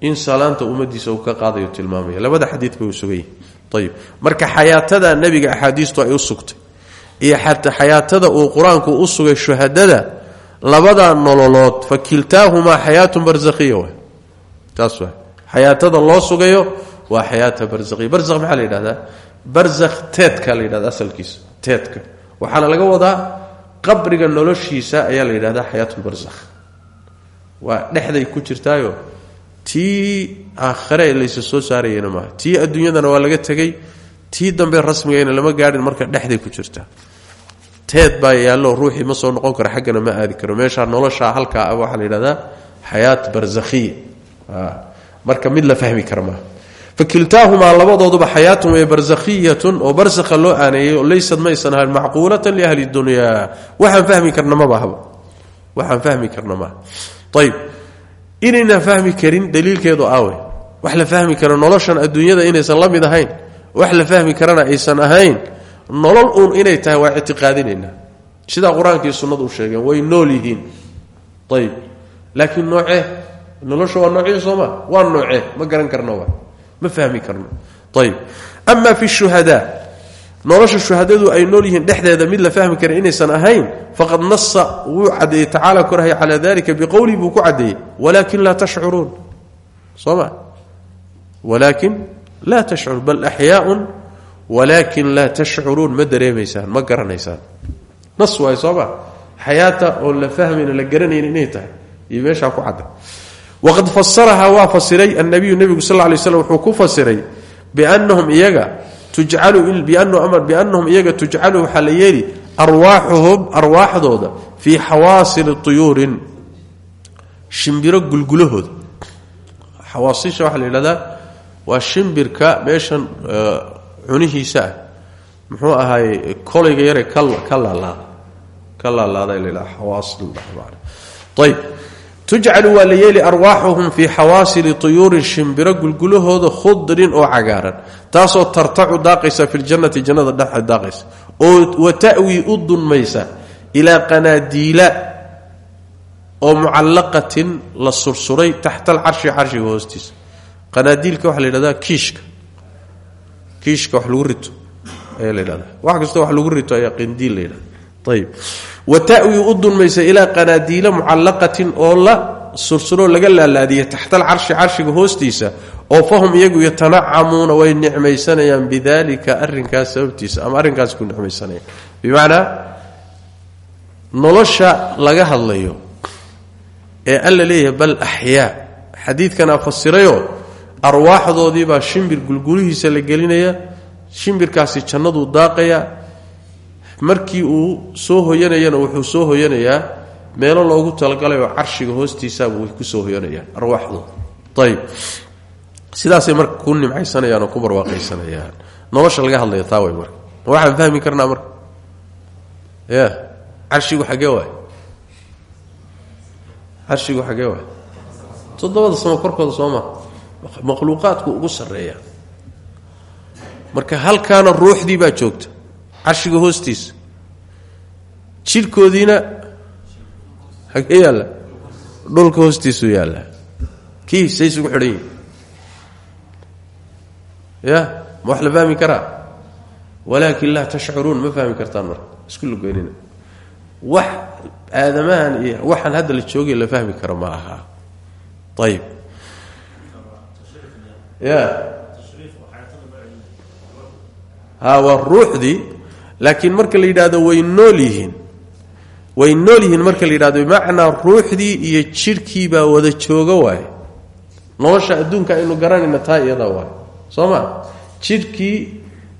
in salaanta ummadiisa uu ka qaadayo tilmaamaya labada xadiid bay u sugan yihiin ayib marka xayaatada nebiga axaadiistu ay u sugtay iyo xayaatada uu qur'aanku u sugay shuhadada labada nololood fa kiltaahumaa xayaatun barsakhiya taas wa xayaatada loo sugayo waa xayaata barsakhiya barsakh maxaa la yidhahdaa? Barsakh teedka la yidhahda asalkiisa teedka. Waxaana laga wadaa qabriga noloshiisa ayaa la yidhahdaa xayaatulbarsakh waa dhexday ku jirtaayo. Tii aakhare laysa soo saarayena maaha. Tii adduunyadana waa laga tegey. Tii dambe rasmigayna lama gaadhin marka dhexday ku jirtaa teed baa yaallo ruuxii ma soo noqon karo xaggana ma aadi karo. Meeshaa noloshaa halkaa ah la yidhahdaa xayaat barsakhiya marka mid la fahmi kara maaha fakiltaahumaa labadooduba xayaatun way barsakhiyatun oo barsakha loo aaneeyey oo laysad maysan ahayn macquulatan liahli dunyaa waxaan fahmi karna mabahaba waxaan fahmi karna maaha ayb inayna fahmi karin daliilkeedu aawe. Wax la fahmi karo noloshan adduunyada inaysan la mid ahayn. Wax la fahmi karana aysan ahayn. Nolol uun inay tahay waa ictiqaadinaynaa sidaa qur'aankii sunnadu sheegeen way nool yihiin. Ayb laakiin noocee? Nolosha waa noocii sooma waa noocee? Ma garan karna waa ma fahmi karno. Ayb ama fi shuhadaa nolosha shuhadadu ay nool yihiin dhexdeeda mid la fahmi kara inaysan ahayn faqad nasa wuu cadeeyey tacaala korhay calaa dalika biqowlihi buu ku cadeeyey walaakin laa tashcuruun. Soo ma? Walaakin laa tashcuruun bal axyaaun walaakin laa tashcuruun ma dareemaysaan ma garanaysaan. Nas waay soo ma? Xayaata oon la fahmayna la garanayn inay tahay. Iyo meeshaa ku cadda waqad fasarahaa waa fasiray annabiyu nebigu sal lay slm wuxuu ku fasiray biannahum iyaga biannahum iyaga tujcalu waxaa la yeeli arwaaxuhum arwaaxdooda fii xawaasili tuyuurin shimbiro gulgulahooda xawaasisha waxaa la yidhahdaa waa shimbirka meeshan cunihiisa ah muxuu ahaay kolayga yare ka laalaada ka laalaada la xawaasilayb tujcalu waa la yeeli arwaaxuhum fii xawaasili tuyuurin shimbiro gulgulahooda khudrin oo cagaaran taasoo tartacu daaqaysa fi ljannati jannada dhexe daaqaysa oo wa ta'wii u dunmaysa ilaa qanaadiila oo mucallaqatin la sursuray taxta alcarshi carshiga hoostiisa qanaadiilka waxaa la yidhahdaa kiishka kiishka wax lagu rito ayaa la wax kastoo wax lagu rito ayaa qindiil la yidhahda wa ta'wii u dunmaysa ilaa qanaadiila mucallaqatin oo la sursuroo laga laalaadiyey taxta alcarshi carshiga hoostiisa oo fahum iyagu yatanacamuuna way nicmaysanayaan bidalika arinkaas sababtiisa ama arrinkaas ku nicmaysanayaan. Bimacnaa nolosha laga hadlayo ee alla leeyahay bal axyaa xadiidkanaa fasirayoo arwaaxdoodiibaa shimbir gulgulihiisa la gelinaya shimbirkaasi jannaduu daaqaya markii uu soo hoyanayana wuxuu soo hoyanayaa meelo loogu talagalay oo carshiga hoostiisaaba way ku soo hoyanayaan arwaaxdooda ayb sidaasay marka ku nimcaysanayaan oo ku barwaaqaysanayaan. Nolosha laga hadlaya taa way marka. Ma waxaan fahmi karnaa marka. Ya carshigu xagee waay? Carshigu xagee waay? Toddobada samo korkooda sooma makhluuqaadku ugu sarreeya. Marka halkaana ruuxdii baa joogta carshiga hoostiisa. Jidhkoodiina hagee yaalla. Dhulka hoostiisuu yaalla. Kii say isugu ya ma wax la fahmi karaa? Walaakin laa tashcuruun ma fahmi kartaan marka isku lugeynina wax aadamahan iyo waxaan hadda la joogay la fahmi karo ma aha. Ayib ya. Ha waa ruuxdii laakiin marka la yidhahdo way nool yihiin. Way nool yihiin marka la yidhahdo bimacnaa ruuxdii iyo jidhkii baa wada jooga waay nolosha adduunka aynu garanayna taa iyadaa waay soo ma? Jidhkii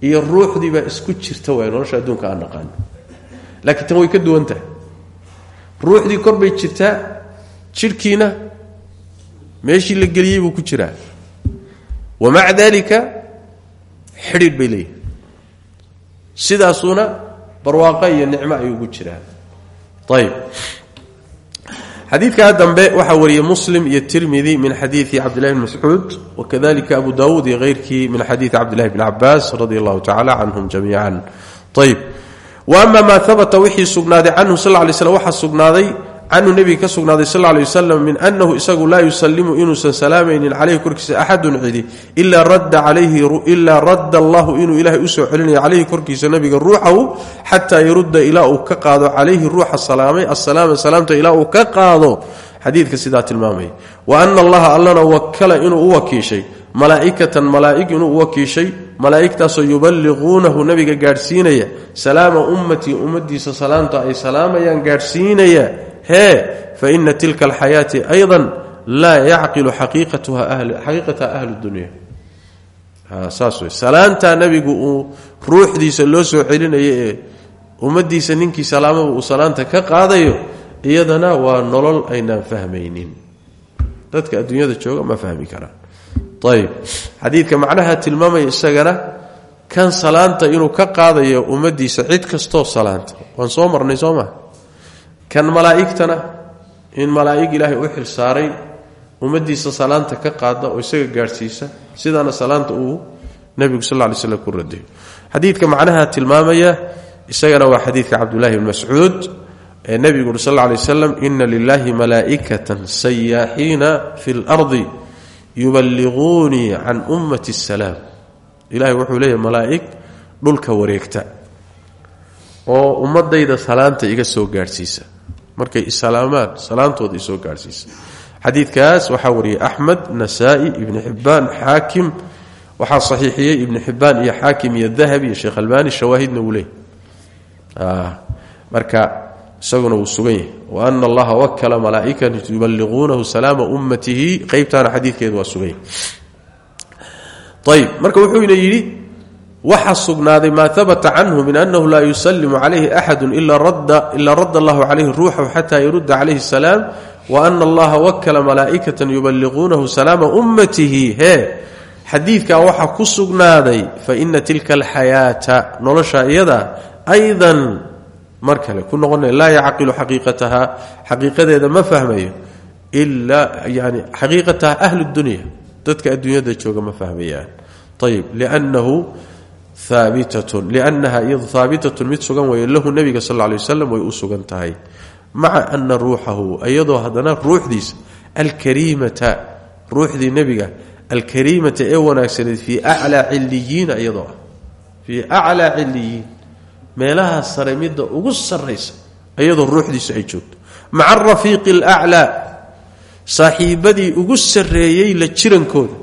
iyo ruuxdii baa isku jirta waay nolosha adduunka aan naqaano laakiin tan way ka duwan tahay. Ruuxdii kor bay jirtaa jidhkiina meeshii la geliyey buu ku jiraa. Wa maca daalika xidhiidh bay leeyihiin sidaasuuna barwaaqo iyo nicmo ayuu ugu jiraa. Ayb xadiidkaa dambe waxaa wariyey muslim iyo tirmidi min xadiidi cabdillahi bn mascuud wakadalika abu dawuud iyo keyrkii min xadiidi cabdillahi bni cabaas radi allahu tacala canhum jamiican. Wa ama maa habata wixii sugnaaday canhu sal lay slm waxaa sugnaaday canhu nebiga ka sugnaaday sal lay wasalam min annahu isagu laa yusalimu inuusan salaamaynin caleyhi korkiisa axadun cidi ilaa radda allahu inuu ilaahay u soo celinaya caleyhi korkiisa nabiga ruuxahu xataa yarudda ilaa uu ka qaado calayhi ruuxa salaamay asalaama salaamta ilaa uu ka qaado. Xadiidka sidaa tilmaamaya wa ana allaha allana wakala inuu u wakiishay malaa'ikatan malaa'ig inuu u wakiishay malaa'igtaasoo yuballiquunahu nabiga gaadhsiinaya salaama ummatii ummadiisa salaamta ay salaamayaan gaadhsiinaya hee fa ina tilka alxayaati aydan laa yacqilu xaqiiqataha ahlu dunya. Saas wey salaantaa nabigu uu ruuxdiisa loo soo celinayo ee ummadiisa ninkii salaamaba uu salaanta ka qaadayo iyadana waa nolol aynaan fahmaynin. Dadka adduunyada jooga ma fahmi karaan. Ayb xadiidka macnaha tilmaamaya isagana kan salaanta inuu ka qaadayo ummadiisa cid kastoo salaanta. Waan soo marnay soo maa kan malaa'igtana in malaa'ig ilaahay u xil saaray ummadiisa salaanta ka qaada oo isaga gaadhsiisa sidaana salaanta uu nebigu sal ly slam ku radiyo xadiidka macnaha tilmaamaya isagana waa xadiidka cabdullahi bn mascuud ee nebigu uri sal ly waslam ina malaa'ikatan sayaaxiina fi lardi yuballiquunii can ummati asalaam ilahay wuxuu leeyahy malaa'ig dhulka wareegta oo ummadayda salaanta iga soo gaadhsiisa markay isalaamaan salaantooda isoo gaadhsiisa xadiidkaas waxaa wariyey axmed nasaa-i ibni xibbaan xaakim. Waxaa saxiixiyey ibni xibbaan iyo xaakim iyo dahabi sheekh albaani shawaahidna wuu leeyay marka isaguna wuu sugan yahay. Wa ana allaha wakala malaa'ikan yuballiquunahu salaama ummatihi. Qeybtaana xadiidkeedu waa sugan yahay. Ayb marka wuxuuna yidhi waxa sugnaaday maa habata canhu min anahu laa yusalimu calayhi axadu ilaa radda allahu calayhi ruuxahu xata yarudda calayhi asalaam wa ana allaha wakala malaa'ikatan yuballiquunahu salaama ummatihi. Hee xadiidkaa waxaa ku sugnaaday faina tilka alxayaata nolosha iyada aydan mar kale ku noqona laa yacqilu xaqiiqataha xaqiiqadeeda ma fahmayo ilaa yani xaqiiqataha ahlu dunya dadka adduunyada jooga ma fahmayaan. Ayb lnahu aabitatun liannaha iyadu haabitatun mid sugan weeye lahu nebiga sal lay waslam way u sugan tahay. Maca ana ruuxahu iyadoo haddana ruuxdiisa alkariimata ruuxdii nebiga alkariimata ee wanaagsaneed fii aclaa ciliyiina iyadoo ah. Fii aclaa ciliyiin meelaha sare midda ugu sarraysa iyadoo ruuxdiisu ay joogto. Maca arafiiqi alaclaa saaxiibadii ugu sarreeyey la jirankooda.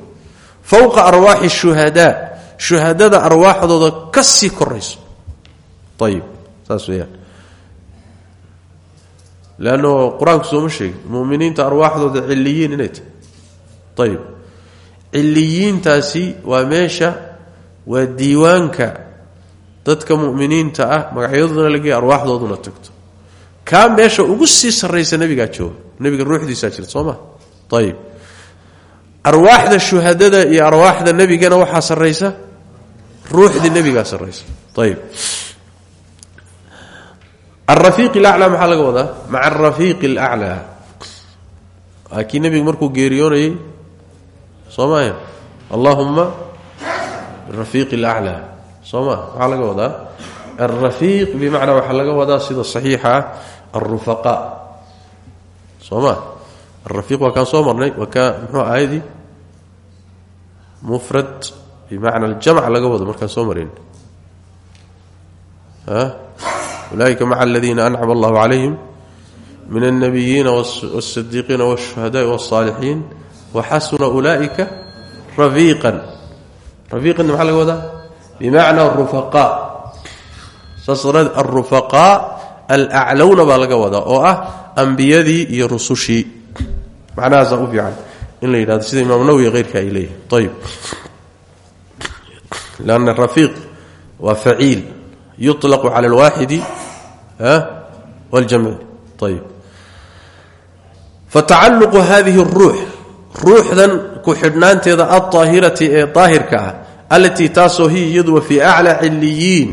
Fowqa arwaaxi shuhadaa shuhadada arwaaxdooda ka sii korayso. Ayib saas weyaan leanno qur'aanku sooma sheegin arwaaxdooda ciliyiin inay tahay. Ayib ciliyiintaasi waa meesha waa diiwaanka dadka muminiinta ah magacyadooduna lageey arwaaxdooduna tagto. Kaa meesha ugu sii sarraysa nebigaa jooga nebiga ruuxdiisaa jirta soo ma? Arwaaxda shuhadada iyo arwaaxda nebigana waxaa sarraysa ruuxdii nebigaa sarraysa ayib alrafiiq alaclaa maxaa laga wadaa? Maca alrafiiqi alaclaa waa kii nebigu markuu geeriyoonayey soo maaya allahumma rafiiqi alaclaa soo ma waxaa laga wadaa? Alrafiiq bimacnaa waxaa laga wadaa sida saxiixa ah alrufaqaa soo ma alrafiiq waa kaan soo marnay waa kaa mufrad bimacna aljamc laga wado markaan soo marayn ulaaئika maca aladiina ancama allahu calayhim min alnabiyiina wاsadiiqiina wاshuhadaai wاصaalixiin waxasuna ulaaئika rafiiqan rafiiqan maxaa laga wadaa bimacna arufaqaa saas daraadee alrufaqaa alaclowna baa laga wadaa oo ah ambiyadii iyo rusushii macnahaasaa u fiican in la yidhahdo sida imaam nawowi keyrka ay leeyihin ayb lanna rafiiq waa faciil yuطlaqu cala alwaaxidi wاljamci ayb fatacaluqu hadihi اruux ruuxdan ku xidhnaanteeda alطaahirati ee daahirka ah allatii taasoo hiya iyaduwa fii aclaa ciliyiin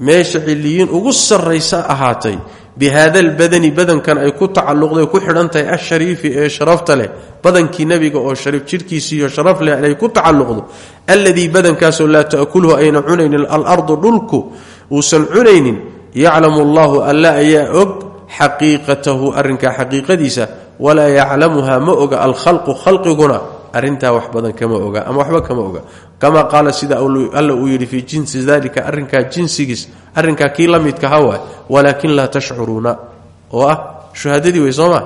meesha ciliyiin ugu sarraysa ahaatay bi haada albadani badankan ay ku tacalluqday ku xidhan tahay ashariifi ee sharafta leh badankii nebiga oo shariif jidhkiisi iyo sharaf leh ay ku tacalluqdo alladii badankaasoo laa ta'kulhu ayna cunaynin alardu dhulku uusan cunaynin yaclamu allahu alla ayaa og xaqiiqatahu arrinkaa xaqiiqadiisa walaa yaclamuha ma oga alkhalqu khalqiguna arrintaa wax badan kama oga ama waxba kama oga. Kamaa qaala sida alla uu yidhi fii jinsi dalika arrinkaa jinsigiis arrinkaa kii la midka hawa walaakin laa tashcuruuna. Oo ah shuhadadii wey sooma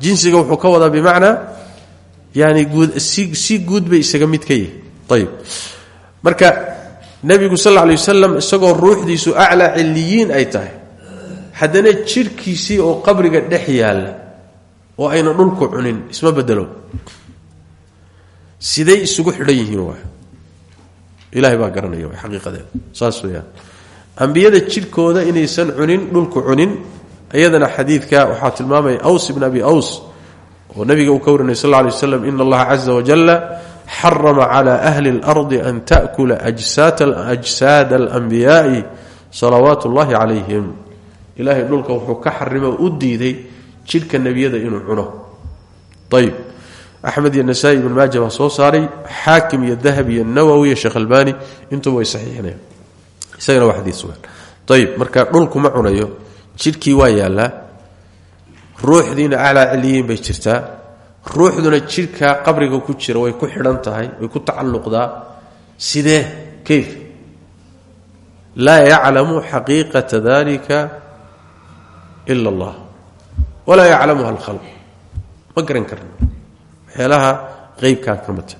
jinsiga wuxuu ka wadaa bimacnaa yani si guud bay isaga mid ka marka nebigu sal lay wasalam isagoo ruuxdiisu aclaa ciliyiin ay tahay haddana jidhkiisii oo qabriga dhex yaalla oo ayna dhulku cunin isma bedelo siday isugu xidhan yihiin ilahay baa garanaya way xaqiiqadeeda saas weyaan ambiyada jidhkooda inaysan cunin dhulku cunin iyadana xadiidka waxaa tilmaamaya aws ibn abi aws oo nabiga uu ka warinay sal lay waslam ina allaha caza wajala xarama cala ahli اlardi an taأkula ajsaada alanbiyaai salawaat ullahi calayhim ilahay dhulka wuxuu ka xarimo u diiday jidhka nebiyada inuu cuno. Ayb axmed iyo nasaa-i ibn maaja baa soo saaray. Xaakim iyo dahab iyo nawowi iyo sheekh albani intuba way saxiixinayaan. Isagana waa xadiis sugan. Ayib marka dhulku ma cunayo jidhkii waa yaallaa ruuxdiina aclaa ciliyiin bay jirtaa ruuxduna jidhka qabriga ku jira way ku xidhan tahay way ku tacalluqdaa. Sidee? Kayf. Laa yaclamu xaqiiqata dalika ila allah waxyaalaha qeybkaa ka mata.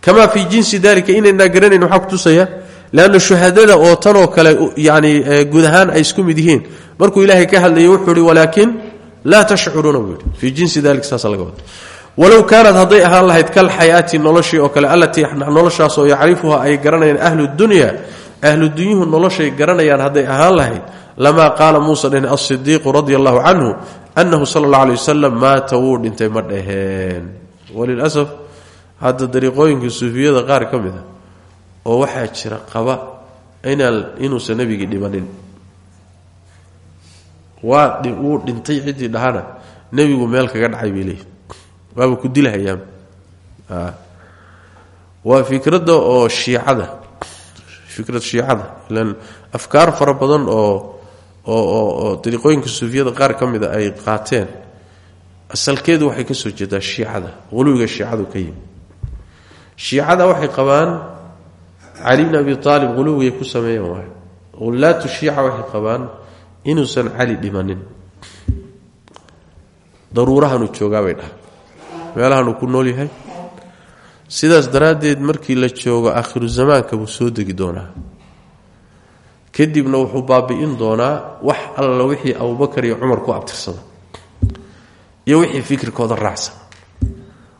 Kamaa fii jinsi dalika inaynaa garanayn waxaa kutusaya leanna shuhadada oo tanoo kale yani guud ahaan ay isku mid yihiin. Markuu ilaahay ka hadlayay wuxuu ihi walaakin laa tashcuruuna buu yidhi. Fii jinsi dalika saasa laga wada walow kaanad hadday ahaan lahayd kal xayaati noloshii oo kale allatii noloshaasoo yacrifuha ay garanayaan ahlu dunya ahlu dunyuhu noloshay garanayaan hadday ahaan lahayd lamaa qaala muusa dhehen asidiiqu radia allahu canhu annahu sala allah alay wasalam maata wuu dhintay ma dhaheen walilasaf hadda dariiqooyinka suufiyada qaar ka mid a oo waxaa jira qaba inuusan nebigii dhimanin. Waa wuu dhintay ciddii dhahana nebigu meel kaga dhacay bay leeyihi waaba ku dilahayaan waa fikradda oo shiicada fikrad shiicada ilan afkaar fara badan oo oo oo dariiqooyinka suufiyada qaar ka mida ay qaateen asalkeedu waxay ka soo jeedaa shiicada quluwiga shiicadu ka yimi shiicada waxay qabaan cali bn abi aalib quluwigay ku sameeyeen waay hullaatu shiica waxay qabaan inuusan cali dhimanin. Daruurahanuu joogaabay dhaha meelahanuu ku nool yahay. Sidaas daraaddeed markii la joogo aakhiru zamaanka buu soo degi doonaa. Kadibna wuxuu baabi'in doonaa wax alla wixii abubakar iyo cumar ku abtirsada iyo wixii fikirkooda raacsan.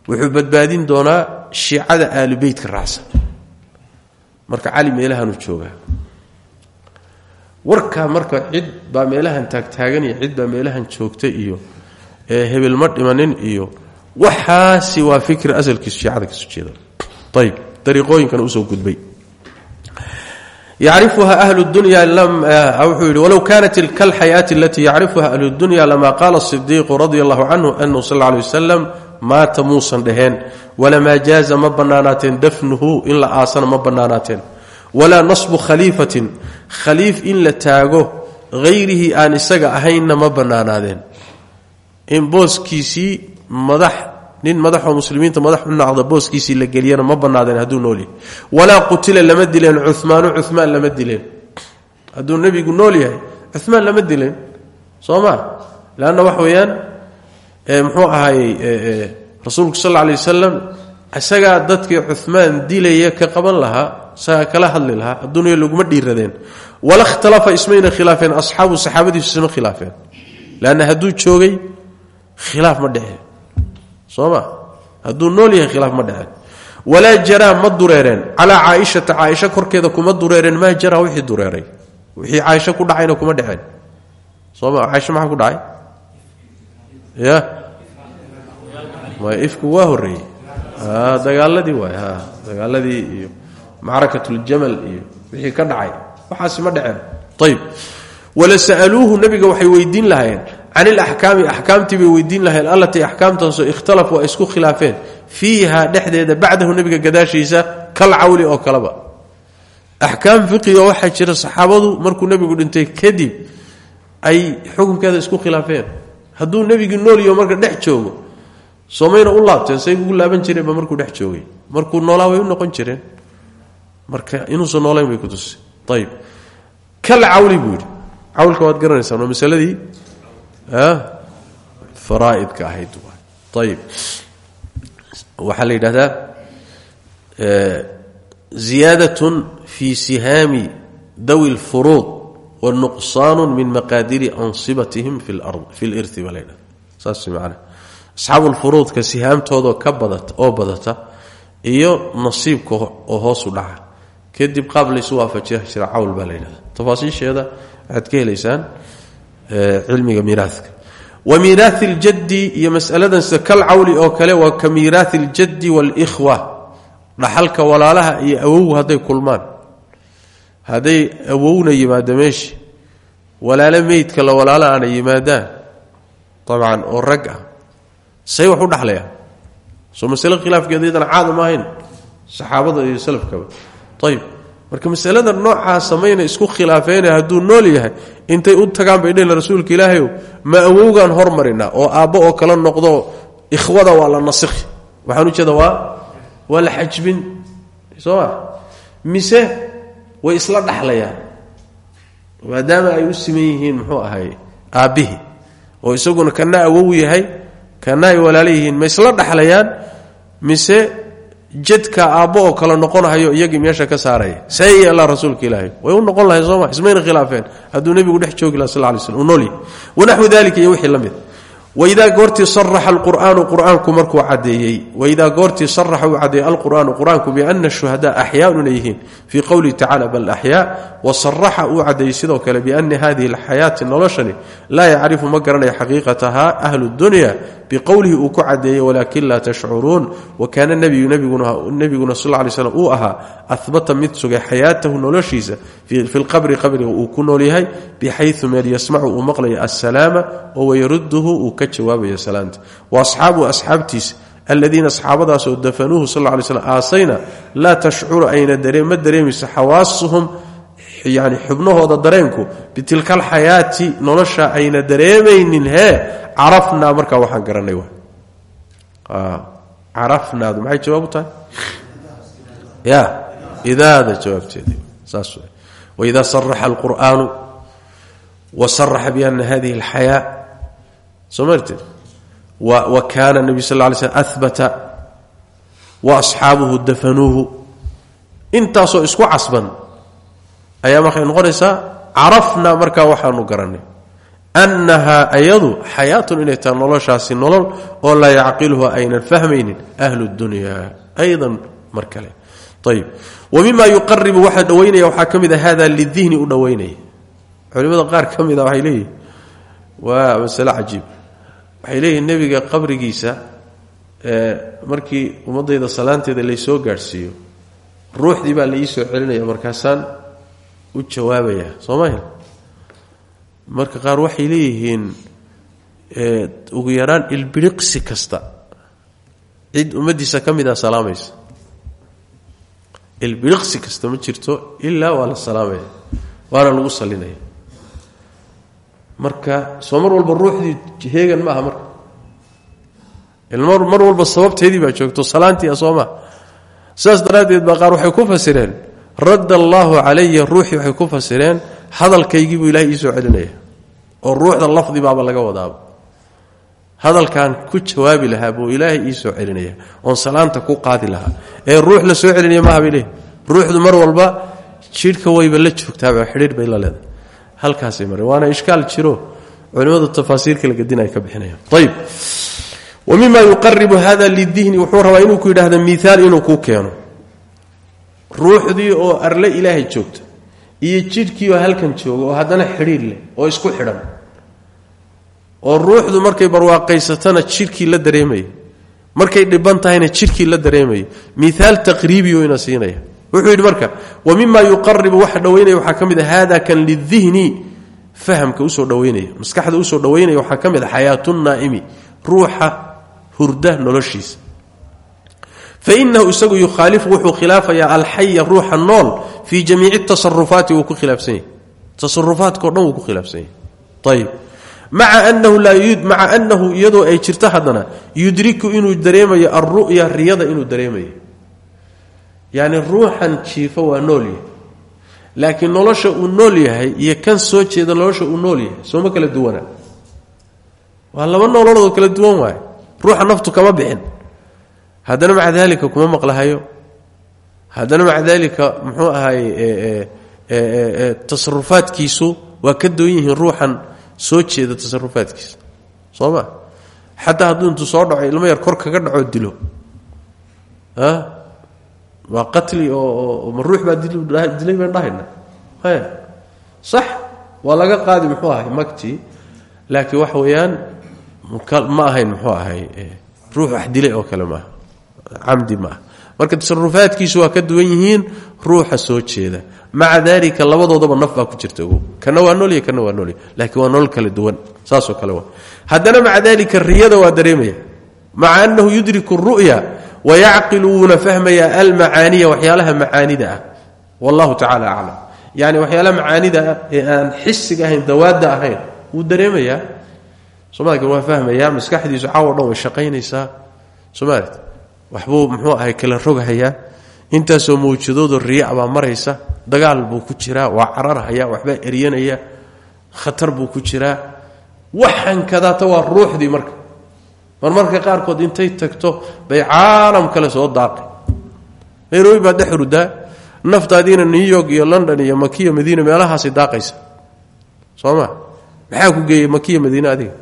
Wuxuu badbaadin doonaa shiicada aalubeytka raacsan. Marka cali meelahanuu joogaa. Warkaa marka cid baa meelahan taagtaagan iyo cid baa meelahan joogta iyo hebel ma dhimanin iyo waxaasi waa fikri asalkiisu shiicada ka soo jeeda. Ayb dariiqooyinkana u soo gudbay yacrifuha ahlu dunya wuxuu yidhi walow kaanat kalxayaati alatii yacrifuha ahlu dunya lama qaala sidiiqu radia allahu canhu anahu sal lay wasalam maata muusan dhaheen walamaa jaaza ma bannaanaateen dafnuhu in la aasana ma bannaanaateen walaa nasbu khaliifatin khaliif in la taago hayrihii aan isaga ahaynna ma bannaanaadeen in booskiisii madax nin madaxoo muslimiinta madax u nacda booskiisii la geliyana ma bannaadeen hadduu nool yahay. Walaa qutila lama dileen cumaanu cumaan lama dileen. Hadduu nebigu nool yahay cumaan lama dileen. Soo ma wax weeyaan muxuu ahaayey rasuulku sal lla alay wasalam isagaa dadkii cumaan dilaya ka qaban lahaa isagaa kala hadli lahaa adduunya laguma dhiiradeen. Wala ikhtalafa ismayna khilaafeen asxaabu saxaabadiisu isma khilaafeen. Leanna hadduu joogay khilaaf ma dheceen soo ma hadduu nool yahay khilaaf ma dheceen walaa jaraa ma dureereen. Calaa caaishata caaisha korkeeda kuma dureereen maa jaraa wixii dureeray. Wixii caaisho ku dhacayna kuma dheceen soo ma caaisha maxaa ku dhacay? Ya? Ifku waa horeeyey dagaaladii waay dagaaladii iyo macrakatuljamal iyo wixii ka dhacay. Waxaasi ma dhaceen. Ayb wala sa'aluuhu nabiga waxay weydiin lahaayeen can ilaxkaami axkaamtii bay weydiin lahayeen allatii axkaamtaasoo ikhtalafu ay isku khilaafeen. Fiiha dhexdeeda bacdahu nabiga gadaashiisa kal cawli oo kaleba axkaam fiqiga waxaa jira saxaabadu markuu nebigu dhintay kadib ay xukunkeeda isku khilaafeen. Hadduu nebigii noolyo marka dhex joogo soomayna u laabteen say ugu laaban jireenba markuu dhex joogay. Markuu noolaa way u noqon jireen. Marka inuusan noolayn bay ku tusi ayib kal cawli buu yidhi. Cawlka waad garanaysaan waa faraaidka ahayd ayib waxaa la yidhahdaa ziyaadatun fi sihaami dawi lfuruud wa nuqsaanu min maqaadiri ansibatihim fi lirti baa la ydhahda saas man asxaabulfuruudka sihaamtoodao ka badata oo badata iyo nasiibka oo hoosu dhaca. Kadib qaab laysu waafajiya jira cawl baa la ka helaysaan cilmiga miiraadka wa miiraai ljaddi iyo masaladan sida kal cawli oo kale waa ka miiraai ljaddi waalkhwa dhaxalka walaalaha iyo awow hadday kulmaan. Hadday awowna yimaado meeshi walaalo meydka la walaala aana yimaadaan dabcan oo rag ah say wax u dhaxlayaan soo masale khilaafkeedu iyadana caadam ahayn saxaabada iyo salafkaba. Ayib marka masalada noocaa samayna isku khilaafeene hadduu nool yahay intay u tagaan bay dhehn rasuulka ilaahayow ma awowgaan hormarinaa oo aabbo oo kala noqdo ikhwada waa la nasikhi. Waxaan ujeeda waa waa la xajbin. Soo ma? Mise way isla dhaxlayaan. Maadaama ay u siman yihiin muxuu ahay aabbihii oo isaguna kana awow yahay kana ay walaala yihiin ma isla dhaxlayaan? Mise jadka aabbo oo kale noqonahayo iyagii meesha ka saaraya see yeelaa rasuulka ilaahay. Way u noqon lahay sooma ismayna khilaafeen. Hadduu nebigu dhex joogi laha sal lay slm uu noolyahy wanaxwu dalika iyo wixii la mid. Waidaa qur'aanku markuu cadeeyey waidaa goortii saraxa uu cadeeyey alqur'aanu qur'aanku biana shuhadaa axyaaun inay yihiin fii qowlihi tacala bal axyaa wa saraxa uu cadeeyey sidoo kale biana hadihi alxayaati noloshani. Laa yacrifu ma garanayo xaqiiqataha ahlu dunya biqowlihi uu ku cadeeyey walaakin laa tashcuruun. Wa kaana nebiyu nebiguna sal lay slm uu ahaa ahbata mid sugay xayaatahu noloshiisa fi lqabri qabriga uu ku nool yahay bixayu meel yasmacu uu maqlayo assalaama oo wayaruduhu uu ka jawaabaya salaanta. Wa asxaabuhu asxaabtiisa aladiina asxaabadaasoo dafanuuhu sal lay slm aasayna laa tashcuru ayna ma dareemayso xawaasuhum yani xubnahooda dareenku bitilka alxayaati nolosha ayna dareemaynin hee carafnaa markaa waxaan garanay carafnaadu maxay jawaab u ya idaada jawaabteeda saas w waida saraxa alqur'aanu wa saraxa biana hadihi alxayaa soo marteed wa kaana nebiy sal ly slm ahbata wa asxaabuhu dafanuuhu intaasoo isku casban ayaa markay noqonaysaa carafnaa markaa waxaanu garanay annahaa ayadu xayaatun inay tahay noloshaasi nolol oo laa yacqiluha aynan fahmaynin ahlu dunya aydan mar kale. Ayib wa mima yuqaribu waxaa dhowaynaya waxaa ka mid a hada lidihni u dhowaynaya culimada qaar ka mid a waxay leeyihiin waa masale cajiib. Waxay leeyihiin nebiga qabrigiisa markii ummadayda salaanteeda laysoo gaadhsiiyo ruuxdii baa la ii soo celinaya markaasaan u jawaabaya soomaalia marka qaar waxay leeyihiin ugu yaraan ilbiriqsi kasta. Cid ummaddiisa ka mid a salaamaysa ilbiriqsi kasta ma jirto ilaa waa la salaamaya waana lagu salinaya. Marka soo mar walba ruuxdii heegan ma aha marka. Mar walba sababteedii baa joogto salaantii soo maa sidaas qaar waxay ku fasireen radd allaahu calaya ruuxii waxay ku fasireen hadalkaygii buu ilahay iisoo celinaya oo ruuxda lafdi baaba laga wadaaba hadalkan ku jawaabi lahaa buu ilaahay iisoo celinaya oon salaanta ku qaadi lahaa. Ee ruux la soo celinaya maaha bay leeyihiin ruuxdu mar walba jidhka wayba la joogtaaba xidhiir bay la leedahay. Halkaasay mareen waana ishkaal jiro. Culimmadu tafaasiirka la gadin ka bixinayaan ayib wa mima yuqaribu hada lidihni wuxuu rabaa inuu ku yidhahda miaal inuu kuu keeno ruuxdii oo arle ilaahay joogta iyo jidhkii oo halkan jooga oo haddana xidhiir leh oo isku xidhan. Oo ruuxdu markay barwaaqaysatana jidhkii la dareemaya markay dhiban tahayna jidhkii la dareemaya miaal taqriibiyo ina siinaya. Wuxuu yidhi marka wa mima yuqaribu waxa dhowaynaya waxaa ka mid a hada kan lidihni fahamka u soo dhowaynaya maskaxda u soo dhowaynaya waxaa ka mid a xayaatu naa'imi ruuxa hurda noloshiisa fainahu isagu yukhaalifu wuxuu khilaafayaa alxaya ruuxa nool fii jamiici tasarufaati wuu ku khilaafsan yahy tasarufaadkao dhan wuu ku khilaafsan yahy ayib maca anahu maca anahu iyadoo ay jirto haddana yudriku inuu dareemayo alru'ya riyada inuu dareemayo yacni ruuxan jiifo waa nool yahay laakiin nolosha uu nool yahay iyo kan soo jeeda nolosha uu nool yahay sooma kala duwana waa laba nololoodoo kala duwan waay ruuxa naftu kama bixin haddana maca daalika kuma maqlahayo. Haddana maca daalika muxuu ahay tasarufaadkiisu waa ka doon yihiin ruuxan soo jeeda tasarufaadkiisa soo ma? Hadduu intuu soo dhaco ilmo yar kor kaga dhacoo dilo. Waa qatli oo ma ruux baa dilay baan dhahayna? Haya. Sax waa laga qaadi muxuu ahay magtii. Laakiin waxa weeyaan ma ahayn muxuu ahay ruux wax dilay oo kale maaha camdi ma. Ah marka tasarufaadkiisu waa ka duwan yihiin ruuxa soo jeeda. Maca labadoodaba naf ku jirta ogow. Kana waa noolya kana waa noolya laakiin waa nolol kala duwan saasoo kale waa. Haddana maca riyada waa dareemaya. Maca annahu yudriku ru'ya wayacqilu wuuna fahmayaa almacaaniya waxyaalaha macaanida ah. Wallahu tacala aclam yani waxyaalaha macaanida ah ee aan xisiga ahayn dawaadda ahayn wuu dareemayaa. Waa fahmayaa maskaxdiisu caawo dhan way waxbuu muxuu ahay kala roghayaa intaasoo mawjadoodo riya baa maraysa dagaal buu ku jiraa waa cararhaya waxbaa eryanaya khatar buu ku jiraa. Waxan kadaata waa ruuxdii marka. Marmarka qaarkood intay tagto bay caalam kale soo daaqay. Nairobi baad dhex naftaadiina new york iyo london iyo makiya madiina meelahaasay daaqaysa. Soo ma? Maxaa ku geeyey makiya madiine adiga?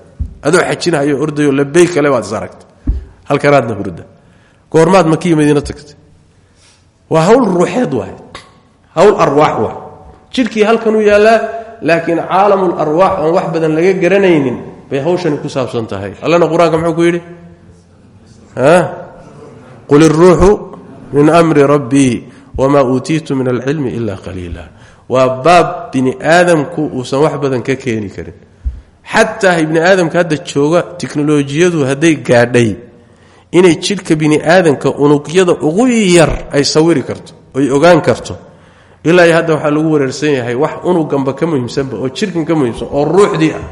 Adoo xajinahayo ordayo labey kale baad is aragtay. Halkanaadna hurda goormaad makiya madiine tagtay? Waa hawl ruuxeed waay. Hawl arwaax waay. Jidhkii halkanuu yaallaa laakiin caalamul arwaax oon wax badan laga garanaynin bay hawshani ku saabsan tahay. Allana qur'aanka muxuu ku yidhi? Qul iruuxu min mri rabbii wamaa uutiitu min alcilmi ila qaliila. Waa baab bini aadamku uusan wax badan ka keeni karin. Xataa ibni aadamka hadda jooga tiknolojiyadu hadday gaadhay inay jidhka bini aadamka unugyada ugu yar ay sawiri karto oy ogaan karto. Ilaa hadda waxaa lagu wareersan yahay wax unuganba ka muhiimsanba oo jidhkan ka muhiimsan oo ruuxdii ah.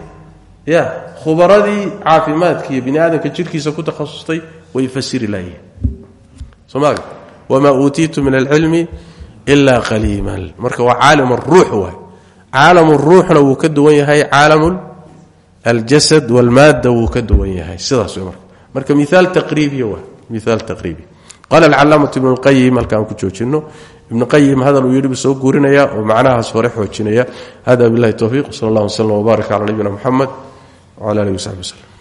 Ya khubaradii caafimaadka iyo bini aadamka jidhkiisa ku takhasustay way fasiri layihiin somaali wamaa uutiitu min alcilmi ilaa qaliiman marka waa caalam ruux waay caalam ruuxna wuu ka duwan yahay caalam aljasad walmaada wuu ka yahay. Sidaas marka marka miaal taqriibiya waa miaal taqriibi. Qaala alcalaamatu ibnu lqayim halkaan ku joojino ibnu qayim hadal uu yidhi soo guurinaya oo macnahaas hore xoojinaya. Hada billahi towfiiq sal allah waslm wbaarak cala nabiyina muxamed wcala alihi wasaxbi waslem